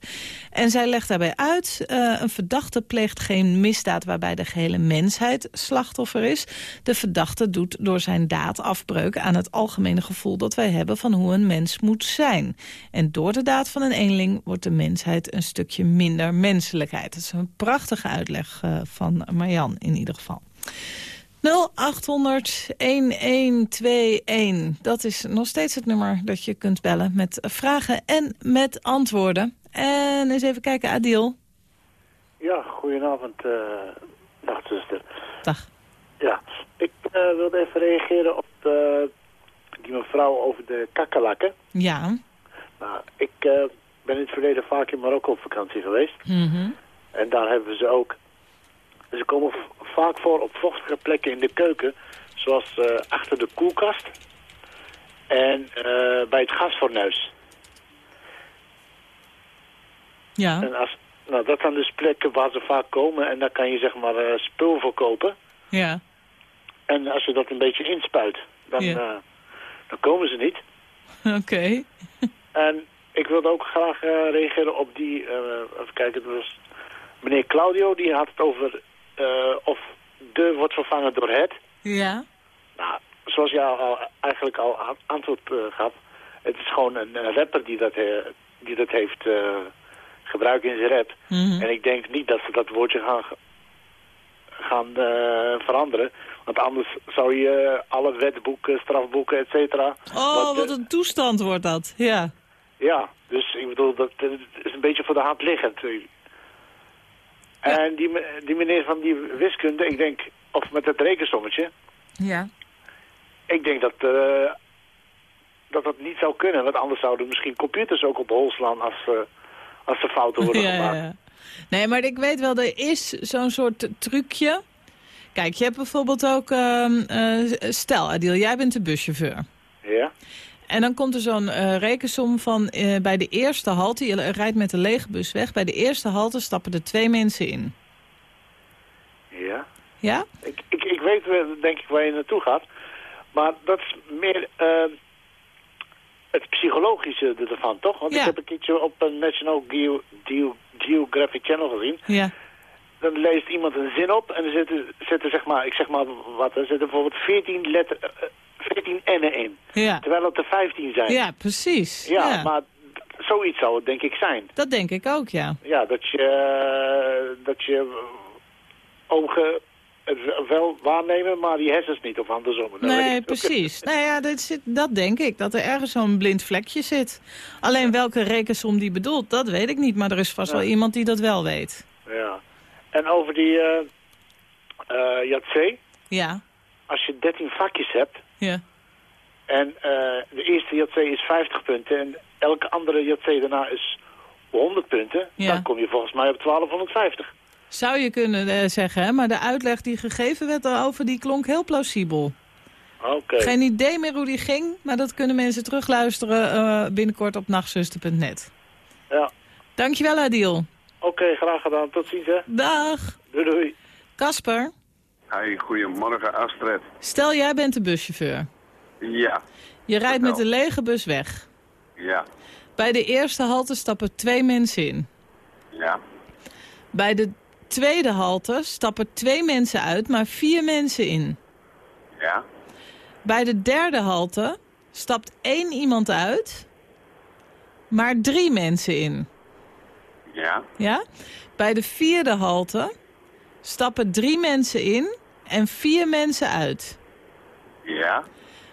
En zij legt daarbij uit... eh, een verdachte pleegt geen misdaad waarbij de gehele mensheid slachtoffer is. De verdachte doet door zijn daad afbreuk aan het algemene gevoel... dat wij hebben van hoe een mens moet zijn. En door de daad van een eenling wordt de mensheid een stukje minder menselijkheid. Dat is een prachtige uitleg eh, van Marjan in ieder geval. 0800 1121. Dat is nog steeds het nummer dat je kunt bellen met vragen en met antwoorden. En eens even kijken, Adil. Ja, goedenavond, uh, nachtzuster. Dag. Ja, ik uh, wilde even reageren op uh, die mevrouw over de kakkelakken. Ja. Nou, ik ben in het verleden vaak in Marokko op vakantie geweest. Mm -hmm. En daar hebben ze ook... Ze komen vaak voor op vochtige plekken in de keuken. Zoals achter de koelkast. En bij het gasfornuis. Ja. En als, nou, dat zijn dus plekken waar ze vaak komen en daar kan je zeg maar uh, spul voor kopen. Ja. En als je dat een beetje inspuit, dan, ja. dan komen ze niet. Oké. Okay. en ik wilde ook graag uh, reageren op die, even kijken, het was meneer Claudio, die had het over of de wordt vervangen door het. Ja. Nou, zoals jij al, eigenlijk al antwoord gaf, het is gewoon een rapper die dat, die dat heeft gebruiken in zijn rap. Mhm. Mm -hmm. En ik denk niet dat ze dat woordje gaan, gaan uh, veranderen. Want anders zou je alle wetboeken, strafboeken, et cetera... Oh, wat, wat een toestand wordt dat, ja. Ja, dus ik bedoel, dat, dat is een beetje voor de hand liggend. Ja. En die, die meneer van die wiskunde, ik denk, of met het rekensommetje... Ja. Ik denk dat... Uh, dat dat niet zou kunnen, want anders zouden misschien computers ook op hol slaan als... Uh, als er fouten worden ja, gemaakt. Ja. Nee, maar ik weet wel, er is zo'n soort trucje. Kijk, je hebt bijvoorbeeld ook... Uh, uh, stel, Adil, jij bent de buschauffeur. En dan komt er zo'n uh, rekensom van... bij de eerste halte, je rijdt met de lege bus weg... bij de eerste halte stappen er twee mensen in. Ja. Ja? Ik, ik, ik weet denk ik waar je naartoe gaat. Maar dat is meer het psychologische ervan, toch? Want ja. ik heb een keertje op een National Geo Geo Geographic Channel gezien. Ja. Dan leest iemand een zin op en er zitten, zitten zeg maar, ik zeg maar wat, er zitten bijvoorbeeld 14 letter, 14 n'en in. Ja. Terwijl het er 15 zijn. Ja, precies. Ja, ja, maar zoiets zou het denk ik zijn. Dat denk ik ook, ja. Ja, dat je, dat je ogen wel waarnemen, maar die hersens niet, of andersom. Nee, precies. nou ja, dat, zit, dat denk ik, dat er ergens zo'n blind vlekje zit. Alleen welke rekensom die bedoelt, dat weet ik niet. Maar er is vast ja. wel iemand die dat wel weet. Ja. En over die uh, uh. Ja. Als je 13 vakjes hebt, ja. En eh, de eerste JC is 50 punten en elke andere JC daarna is 100 punten. Ja. Dan kom je volgens mij op 1250. Zou je kunnen eh, zeggen, hè? maar de uitleg die gegeven werd daarover, die klonk heel plausibel. Oké. Geen idee meer hoe die ging, maar dat kunnen mensen terugluisteren eh, binnenkort op nachtzuster.net. Ja. Dankjewel, Adil. Oké, graag gedaan. Tot ziens, hè. Dag. Doei, doei. Kasper, Hey, goedemorgen Astrid. stel jij bent de buschauffeur. Ja, Je rijdt met een lege bus weg. ja, Bij de eerste halte stappen twee mensen in. ja, Bij de tweede halte stappen twee mensen uit, maar vier mensen in. ja, Bij de derde halte stapt één iemand uit, maar drie mensen in. ja, Ja? Bij de vierde halte stappen drie mensen in en vier mensen uit. ja,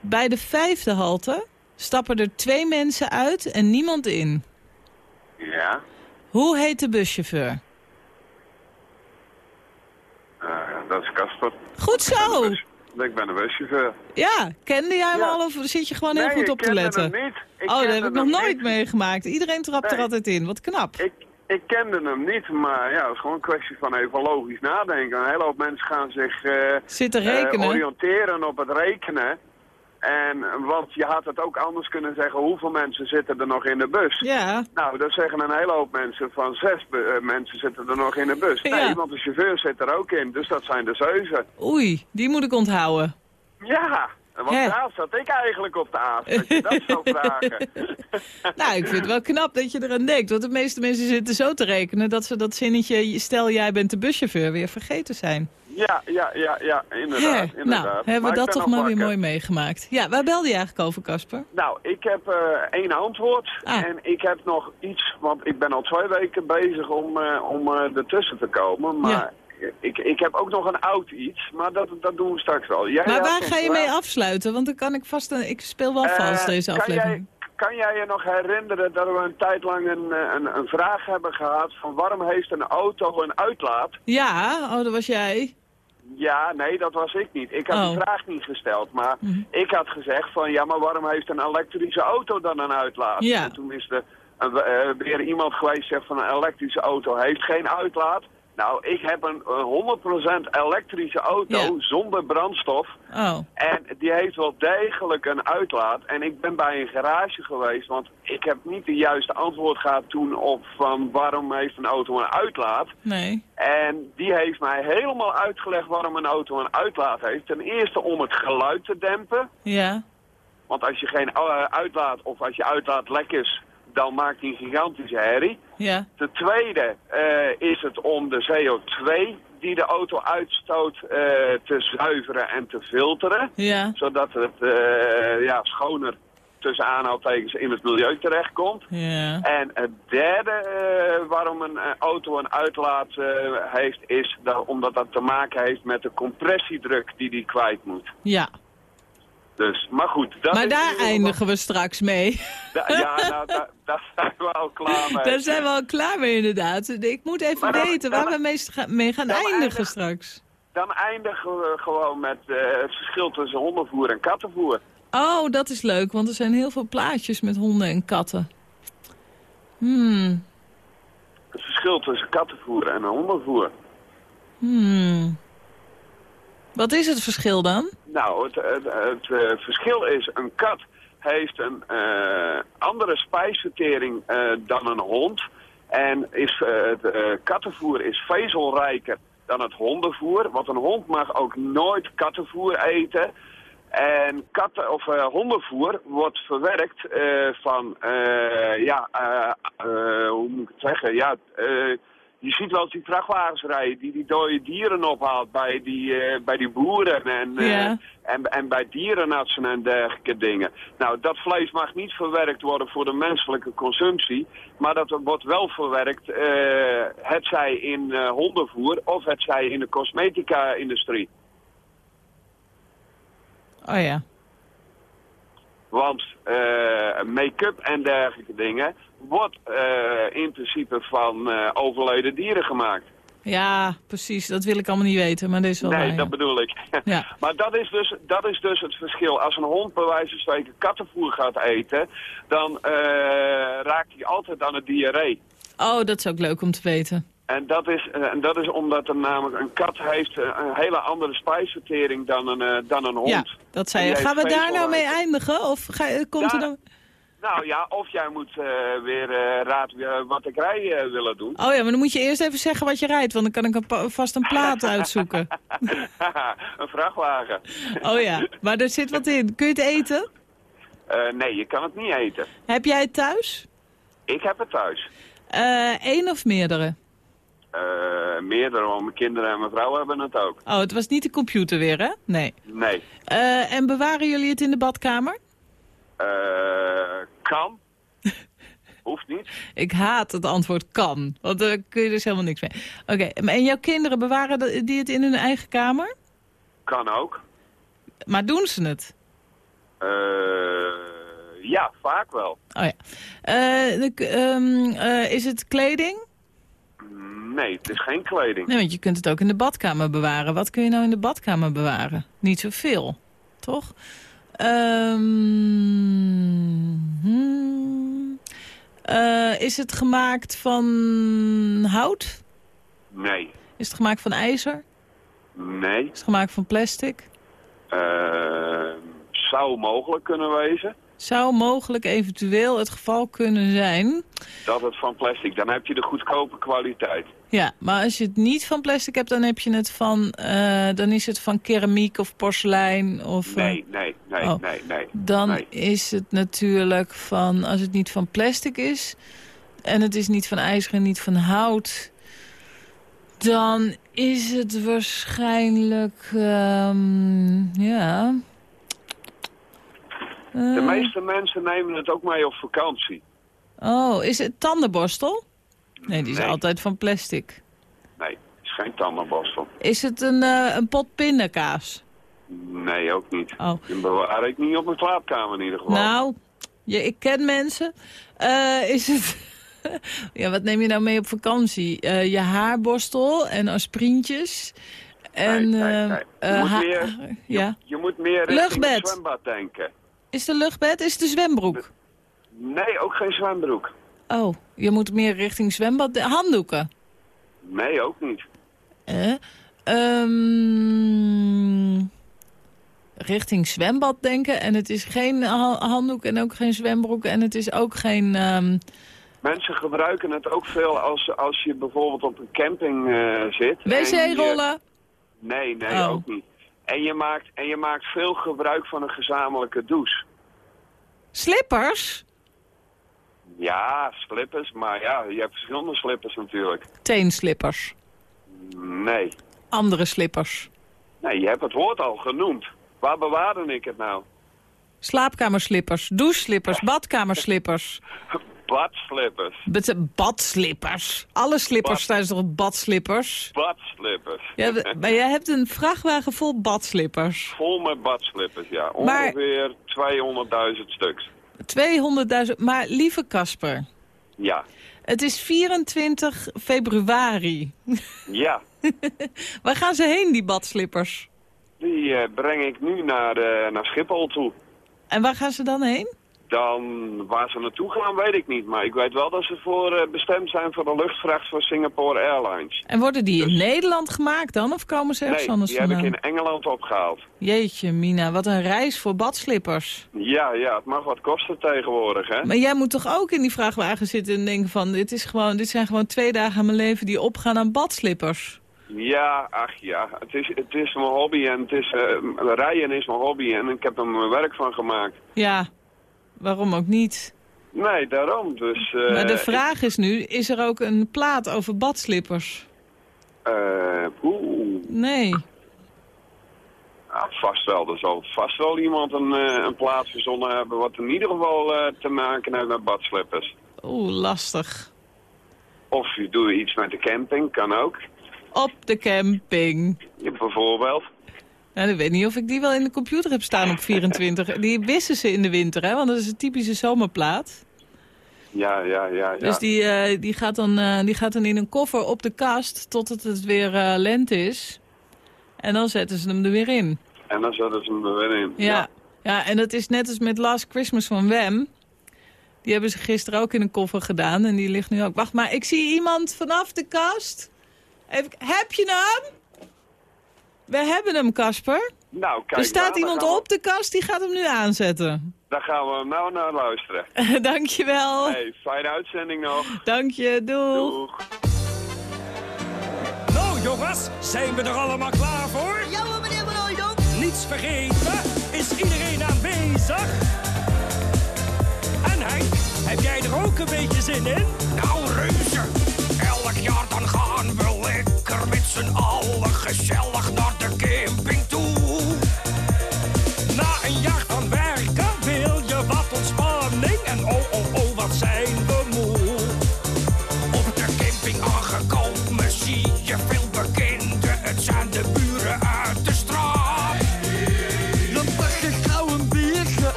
Bij de vijfde halte stappen er twee mensen uit en niemand in. ja. Hoe heet de buschauffeur? Eh, dat is Casper. Goed zo! Ik ben een buschauffeur. Ja, kende jij hem Ja. al of zit je gewoon heel Nee, goed ik op te letten? hem niet. Ik oh, dat heb ik nog nooit niet. meegemaakt. Iedereen trapt er Nee. altijd in. Wat knap. Ik, ik kende hem niet, maar ja, het is gewoon een kwestie van even logisch nadenken. Een hele hoop mensen gaan zich eh, Zitten eh, rekenen. oriënteren op het rekenen. En, want je had het ook anders kunnen zeggen, hoeveel mensen zitten er nog in de bus? Ja, Nou, dat zeggen een hele hoop mensen van zes eh, mensen zitten er nog in de bus. Ja. Nee, want de chauffeur zit er ook in, dus dat zijn er zeven. oei, die moet ik onthouden. Ja, want daar zat ik eigenlijk op de aas, dat je dat zou vragen. Nou, ik vind het wel knap dat je eraan denkt. Want de meeste mensen zitten zo te rekenen dat ze dat zinnetje... stel jij bent de buschauffeur weer vergeten zijn. Ja, ja, ja, ja, inderdaad. Hè, inderdaad. nou, hebben we dat toch maar weer mooi meegemaakt. Ja, waar belde je eigenlijk over, Casper? Nou, ik heb eh, één antwoord Ah. en ik heb nog iets, want ik ben al twee weken bezig om, eh, om eh, ertussen te komen. Maar ik, ik heb ook nog een oud iets, maar dat, dat doen we straks wel. Jij Maar waar ga je mee afsluiten? Want dan kan ik vast... Een, ik speel wel Eh, vals deze kan aflevering. Jij, kan jij je nog herinneren dat we een tijd lang een, eh, een, een vraag hebben gehad van waarom heeft een auto een uitlaat? Ja, oh, dat was jij. Ja, nee, dat was ik niet. Ik had Oh. die vraag niet gesteld, maar Mhm. ik had gezegd van ja, maar waarom heeft een elektrische auto dan een uitlaat? Ja. En toen is er eh, weer iemand geweest die zegt van een elektrische auto heeft geen uitlaat. Nou, ik heb een eh, 100% elektrische auto zonder brandstof. Oh, En die heeft wel degelijk een uitlaat. En ik ben bij een garage geweest, want ik heb niet de juiste antwoord gehad toen op van waarom heeft een auto een uitlaat. nee. En die heeft mij helemaal uitgelegd waarom een auto een uitlaat heeft. Ten eerste om het geluid te dempen. Ja, Want als je geen eh, uitlaat of als je uitlaat lek is, dan maakt hij een gigantische herrie. ja, Ten tweede eh, is het om de CO2 die de auto uitstoot eh, te zuiveren en te filteren. ja, Zodat het eh, ja, schoner tussen aanhaaltekens in het milieu terechtkomt. ja. En het derde waarom een auto een uitlaat heeft, is dat, omdat dat te maken heeft met de compressiedruk die die kwijt moet. Ja, Dus, maar goed. Maar daar eindigen we straks mee. Da- ja, nou, da- daar zijn we al klaar mee. Daar zijn we al klaar mee inderdaad. Ik moet even dan- weten waar dan- we mee, ga- mee gaan eindigen eindig- straks. Dan eindigen we gewoon met eh, het verschil tussen hondenvoer en kattenvoer. Oh, dat is leuk, want er zijn heel veel plaatjes met honden en katten. Hmm, Het verschil tussen kattenvoer en hondenvoer. hmm. Wat is het verschil dan? Nou, het, het, eh, verschil is, een kat heeft een eh, andere spijsvertering eh, dan een hond. En is, het kattenvoer is vezelrijker dan het hondenvoer. Want een hond mag ook nooit kattenvoer eten. En katten, of, hondenvoer wordt verwerkt van, eh, ja, hoe moet ik het zeggen? Ja, je ziet wel eens die vrachtwagens rijden die die dode dieren ophaalt bij die, eh, bij die boeren en, eh, en, en bij dierenartsen en dergelijke dingen. Nou, dat vlees mag niet verwerkt worden voor de menselijke consumptie, maar dat wordt wel verwerkt, eh het zij in hondenvoer of het zij in de cosmetica-industrie. Oh ja. Want eh, make-up en dergelijke dingen wordt eh, in principe van eh, overleden dieren gemaakt. Ja, precies. Dat wil ik allemaal niet weten, maar is wel nee, waar, ja. dat bedoel ik. Ja. maar dat is, dus, dat is dus het verschil. Als een hond bij wijze van spreken kattenvoer gaat eten, dan eh, raakt hij altijd aan het diarree. Oh, dat is ook leuk om te weten. En dat, is, eh, en dat is omdat er namelijk een kat heeft eh, een hele andere spijsvertering dan een, eh, dan een hond. Ja, dat zei je. Gaan we daar nou mee eindigen? Of ga, komt er dan... Nou ja, of jij moet weer raad wat ik rij willen doen. Oh ja, maar dan moet je eerst even zeggen wat je rijdt, want dan kan ik een vast een plaat uitzoeken. een vrachtwagen. Oh ja, maar er zit wat in. Kun je het eten? Nee, je kan het niet eten. Heb jij het thuis? Ik heb het thuis. Eén of meerdere? Eh, meerdere, want mijn kinderen en mijn vrouw hebben het ook. Oh, het was niet de computer weer, hè? Nee. Nee. Eh, en bewaren jullie het in de badkamer? Eh, kan. Hoeft niet. Ik haat het antwoord kan, want daar kun je dus helemaal niks mee. Oké, en jouw kinderen bewaren die het in hun eigen kamer? Kan ook. Maar doen ze het? Eh, ja, vaak wel. Oh ja. De ehm, eh, is het kleding? Nee, het is geen kleding. Nee, want je kunt het ook in de badkamer bewaren. Wat kun je nou in de badkamer bewaren? Niet zoveel, toch? Ehm, hmm. Eh, is het gemaakt van hout? Nee. Is het gemaakt van ijzer? Nee. Is het gemaakt van plastic? Eh, zou mogelijk kunnen wezen Zou mogelijk eventueel het geval kunnen zijn. dat het van plastic... Dan heb je de goedkope kwaliteit. Ja, maar als je het niet van plastic hebt, dan heb je het van, eh, dan is het van keramiek of porselein of. eh, Nee, nee, nee, Oh. nee, nee. Dan nee. is het natuurlijk van, als het niet van plastic is... en het is niet van ijzer en niet van hout... dan is het waarschijnlijk, ehm, ja... De Eh, meeste mensen nemen het ook mee op vakantie. Oh, is het tandenborstel? Nee, die is Nee. altijd van plastic. Nee, het is geen tandenborstel. Is het een, eh, een pot pindakaas? Nee, ook niet. Oh. Die bewaar ik niet op mijn slaapkamer in ieder geval. Nou, je, ik ken mensen. Eh, is het... ja, wat neem je nou mee op vakantie? Eh, je haarborstel en aspirintjes. En, nee, nee, nee. Je moet meer- ja. Je moet meer richting Luchtbed. het zwembad denken. Is een luchtbed? Is het een zwembroek? Nee, ook geen zwembroek. Oh, je moet meer richting zwembad. Handdoeken? Nee, ook niet. Eh? Ehm, richting zwembad denken. En het is geen ha- handdoek en ook geen zwembroek. En het is ook geen... ehm, Mensen gebruiken het ook veel als, als je bijvoorbeeld op een camping eh, zit. wc-rollen? Nee, nee, Oh. ook niet. En je, maakt, en je maakt veel gebruik van een gezamenlijke douche. Slippers? Ja, slippers, maar ja, je hebt verschillende slippers natuurlijk. Teenslippers. Nee. Andere slippers. Nee, je hebt het woord al genoemd. Waar bewaarde ik het nou? Slaapkamerslippers, doucheslippers, badkamerslippers. Badslippers. Bet- Badslippers. Alle slippers Bad. zijn toch badslippers? Badslippers. Ja, maar jij hebt een vrachtwagen vol badslippers. Vol met badslippers, ja. Maar- Ongeveer 200.000 stuks. 200.000. Maar lieve Casper, Ja. het is 24 februari. Ja. Waar gaan ze heen, die badslippers? Die eh, breng ik nu naar, eh, naar Schiphol toe. En waar gaan ze dan heen? Dan, waar ze naartoe gaan, weet ik niet. Maar ik weet wel dat ze voor, eh, bestemd zijn voor de luchtvracht van Singapore Airlines. En worden die in Nederland gemaakt dan? Of komen ze ergens Dus- Nee, anders die heb ik vandaan? in Engeland opgehaald. Jeetje, Mina, wat een reis voor badslippers. Ja, ja, het mag wat kosten tegenwoordig, hè? Maar jij moet toch ook in die vrachtwagen zitten en denken van... dit, is gewoon, dit zijn gewoon twee dagen aan mijn leven die opgaan aan badslippers. Ja, ach ja. Het is, het is mijn hobby en het is, eh, rijden is mijn hobby en ik heb er mijn werk van gemaakt. Ja, waarom ook niet? Nee, daarom. Dus, eh, maar de vraag is nu, is er ook een plaat over badslippers? eh, Oeh, Nee. ja, vast wel. Er zal vast wel iemand een, eh, een plaats verzonnen hebben wat in ieder geval te maken heeft met badslippers. Oeh, lastig. Of je doet iets met de camping, kan ook. Op de camping. Ja, bijvoorbeeld. Nou, ik weet niet of ik die wel in de computer heb staan op 24. Die wissen ze in de winter, hè? Want dat is een typische zomerplaat. Ja, ja, ja. ja. Dus die, eh, die, gaat dan, eh, die gaat dan in een koffer op de kast totdat het weer lente is. En dan zetten ze hem er weer in. En dan zetten ze hem er weer in. Ja. ja. en dat is net als met Last Christmas van Wem. Die hebben ze gisteren ook in een koffer gedaan en die ligt nu ook. Wacht maar, ik zie iemand vanaf de kast. Even, heb je hem? We hebben hem, Casper. Nou, kijk. Er staat nou, iemand we- op de kast, die gaat hem nu aanzetten. Daar gaan we nou naar luisteren. Dankjewel. Hey, fijne uitzending nog. Dank je, doeg. Nou jongens, zijn we er allemaal klaar voor? Ja hoor, meneer Hooydonk. Niets vergeten? Is iedereen aanwezig? En Henk, heb jij er ook een beetje zin in? Nou reuze, elk jaar dan gaan we lekker met z'n allen gezellig naar de camping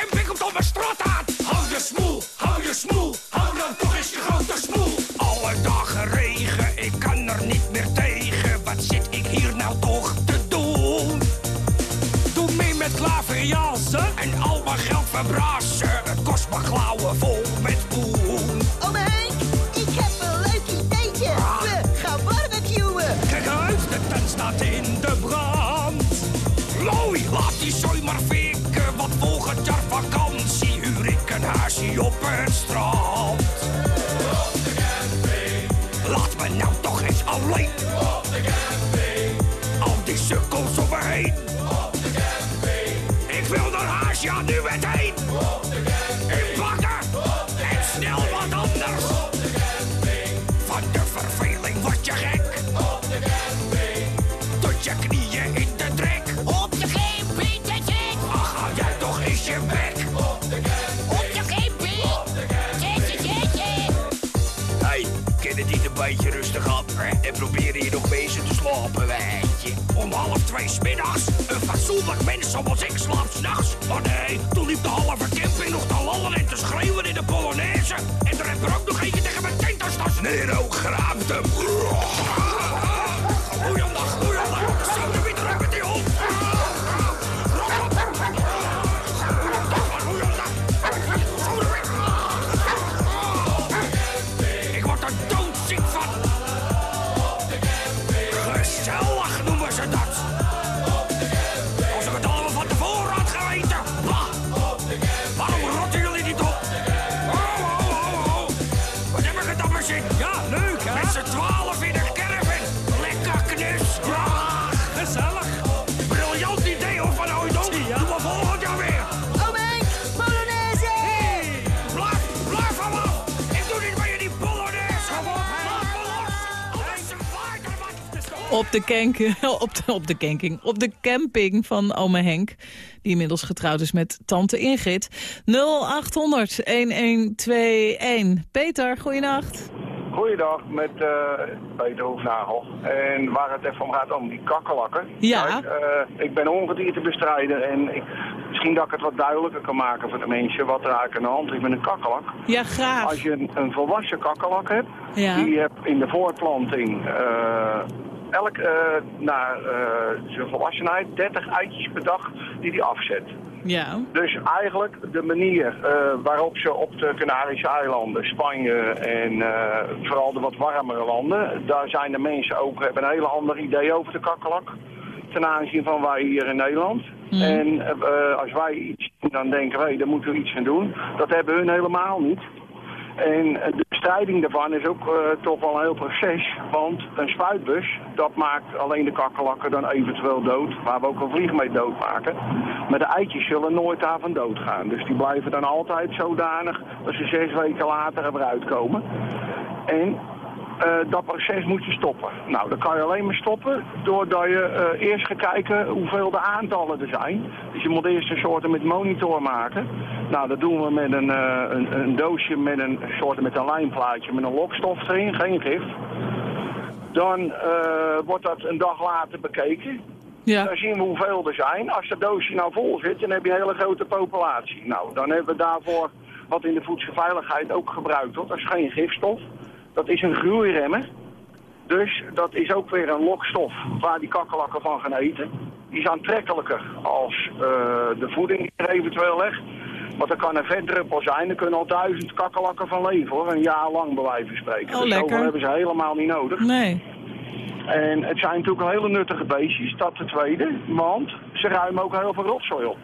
camping komt op mijn straat aan. Hou je smoel, hou je smoel. Hou dan toch eens je grote smoel. Alle dagen regen, ik kan er niet meer tegen. Wat zit ik hier nou toch te doen? Doe mee met klaverjassen en al mijn geld verbrassen. Het kost me klauwen vol huisje op het strand. Op de camping. Laat me nou toch eens alleen. Op de camping. Al die sukkels om me heen. Op de camping. Ik wil naar huis, ja nu meteen. Op de camping. Beetje rustig aan en probeer hier nog bezig te slapen, weet je. Om half twee smiddags, een fatsoenlijk mens zoals ik slaapt s'nachts. Maar nee, toen liep de halve camping nog te lallen en te schreeuwen in de Polonaise. En er heb er ook nog eentje tegen mijn tent als. Nero graaft hem. Goeiedag, goeiedag. Op de, op, de, op de camping, op de camping van ome Henk, die inmiddels getrouwd is met tante Ingrid. 0800-1121. Peter, goeienacht. Goeiedag, met eh, Peter Hoefnagel. En waar het even om gaat, om die kakkerlakken. Ja. Kijk, eh, ik ben ongediertebestrijder en ik, misschien dat ik het wat duidelijker kan maken voor de mensen wat er eigenlijk aan de hand is met een kakkerlak. Ja, graag. Als je een, een volwassen kakkerlak hebt, Ja. die heb in de voortplanting eh, elk eh, na eh, zijn volwassenheid 30 eitjes per dag die hij afzet. Ja. Dus eigenlijk de manier eh, waarop ze op de Canarische eilanden, Spanje en vooral de wat warmere landen, daar zijn de mensen ook, hebben een hele ander idee over de kakkerlak ten aanzien van wij hier in Nederland. En eh, als wij iets doen, dan denken wij, daar moeten we iets aan doen. Dat hebben hun helemaal niet. En dus bestrijding daarvan is ook eh, toch wel een heel proces. Want een spuitbus, dat maakt alleen de kakkelakken dan eventueel dood. Waar we ook een vlieg mee doodmaken. Maar de eitjes zullen nooit daarvan doodgaan. Dus die blijven dan altijd zodanig dat ze zes weken later eruit komen. En eh, dat proces moet je stoppen. Nou, dat kan je alleen maar stoppen doordat je eh, eerst gaat kijken hoeveel de aantallen er zijn. Dus je moet eerst een soort met monitor maken. Nou, dat doen we met een, eh, een, een doosje met een soort met een lijnplaatje met een lokstof erin, geen gif. Dan wordt dat een dag later bekeken. Ja. Dan zien we hoeveel er zijn. Als dat doosje nou vol zit, dan heb je een hele grote populatie. Nou, dan hebben we daarvoor wat in de voedselveiligheid ook gebruikt wordt. Dat is geen gifstof. Dat is een groeiremmer. Dus dat is ook weer een lokstof waar die kakkelakken van gaan eten. Die is aantrekkelijker als eh, de voeding die er eventueel legt. Want er kan een vetdruppel zijn, er kunnen al duizend kakkelakken van leven hoor. Een jaar lang bij wijze van spreken. Oh, dus lekker. hebben ze helemaal niet nodig. Nee. En het zijn natuurlijk hele nuttige beestjes, dat de tweede. Want ze ruimen ook heel veel rotzooi op.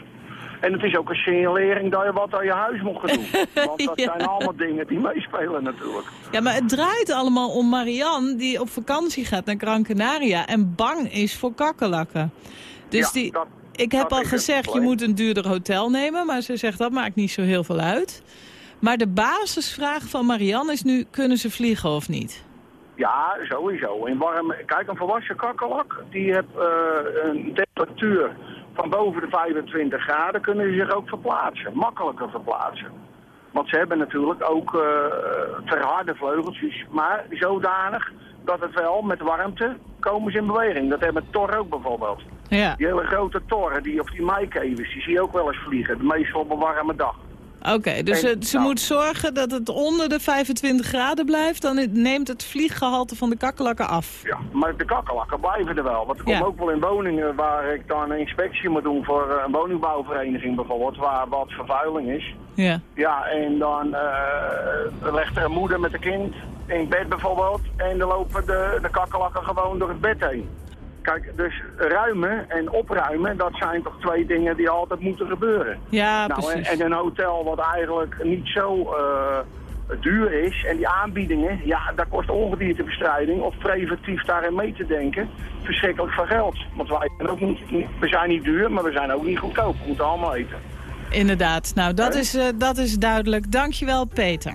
En het is ook een signalering dat je wat aan je huis moet gaan doen. Want dat Ja. zijn allemaal dingen die meespelen natuurlijk. Ja, maar het draait allemaal om Marianne die op vakantie gaat naar Gran Canaria en bang is voor kakkelakken. Dus Ja, die, dat- ik heb al gezegd, je moet een duurder hotel nemen, maar ze zegt dat maakt niet zo heel veel uit. Maar de basisvraag van Marianne is nu, kunnen ze vliegen of niet? Ja, sowieso. In warm, kijk, een volwassen kakkelak, die heeft eh, een temperatuur van boven de 25 graden, kunnen ze zich ook verplaatsen. Makkelijker verplaatsen. Want ze hebben natuurlijk ook eh verharde vleugeltjes, maar zodanig dat het wel met warmte komen ze in beweging. Dat hebben tor ook bijvoorbeeld. Ja. Die hele grote torren, die, of die maaikevers, die zie je ook wel eens vliegen. Meestal op een warme dag. Oké, dus En, ze, nou- moet zorgen dat het onder de 25 graden blijft, dan neemt het vlieggehalte van de kakkelakken af. Ja, maar de kakkelakken blijven er wel. Want ik Ja. kom ook wel in woningen waar ik dan een inspectie moet doen voor eh, een woningbouwvereniging bijvoorbeeld, waar wat vervuiling is. Ja. Ja, en dan eh, legt er een moeder met een kind in bed bijvoorbeeld en dan lopen de, de kakkelakken gewoon door het bed heen. Kijk, dus ruimen en opruimen, dat zijn toch twee dingen die altijd moeten gebeuren. Ja, nou, en, precies. en een hotel wat eigenlijk niet zo eh, duur is en die aanbiedingen, ja, daar kost ongediertebestrijding of preventief daarin mee te denken verschrikkelijk veel geld. Want wij zijn ook niet, we zijn niet duur, maar we zijn ook niet goedkoop. We moeten allemaal eten. Inderdaad. Nou, dat is, eh, dat is duidelijk. Dankjewel, Peter.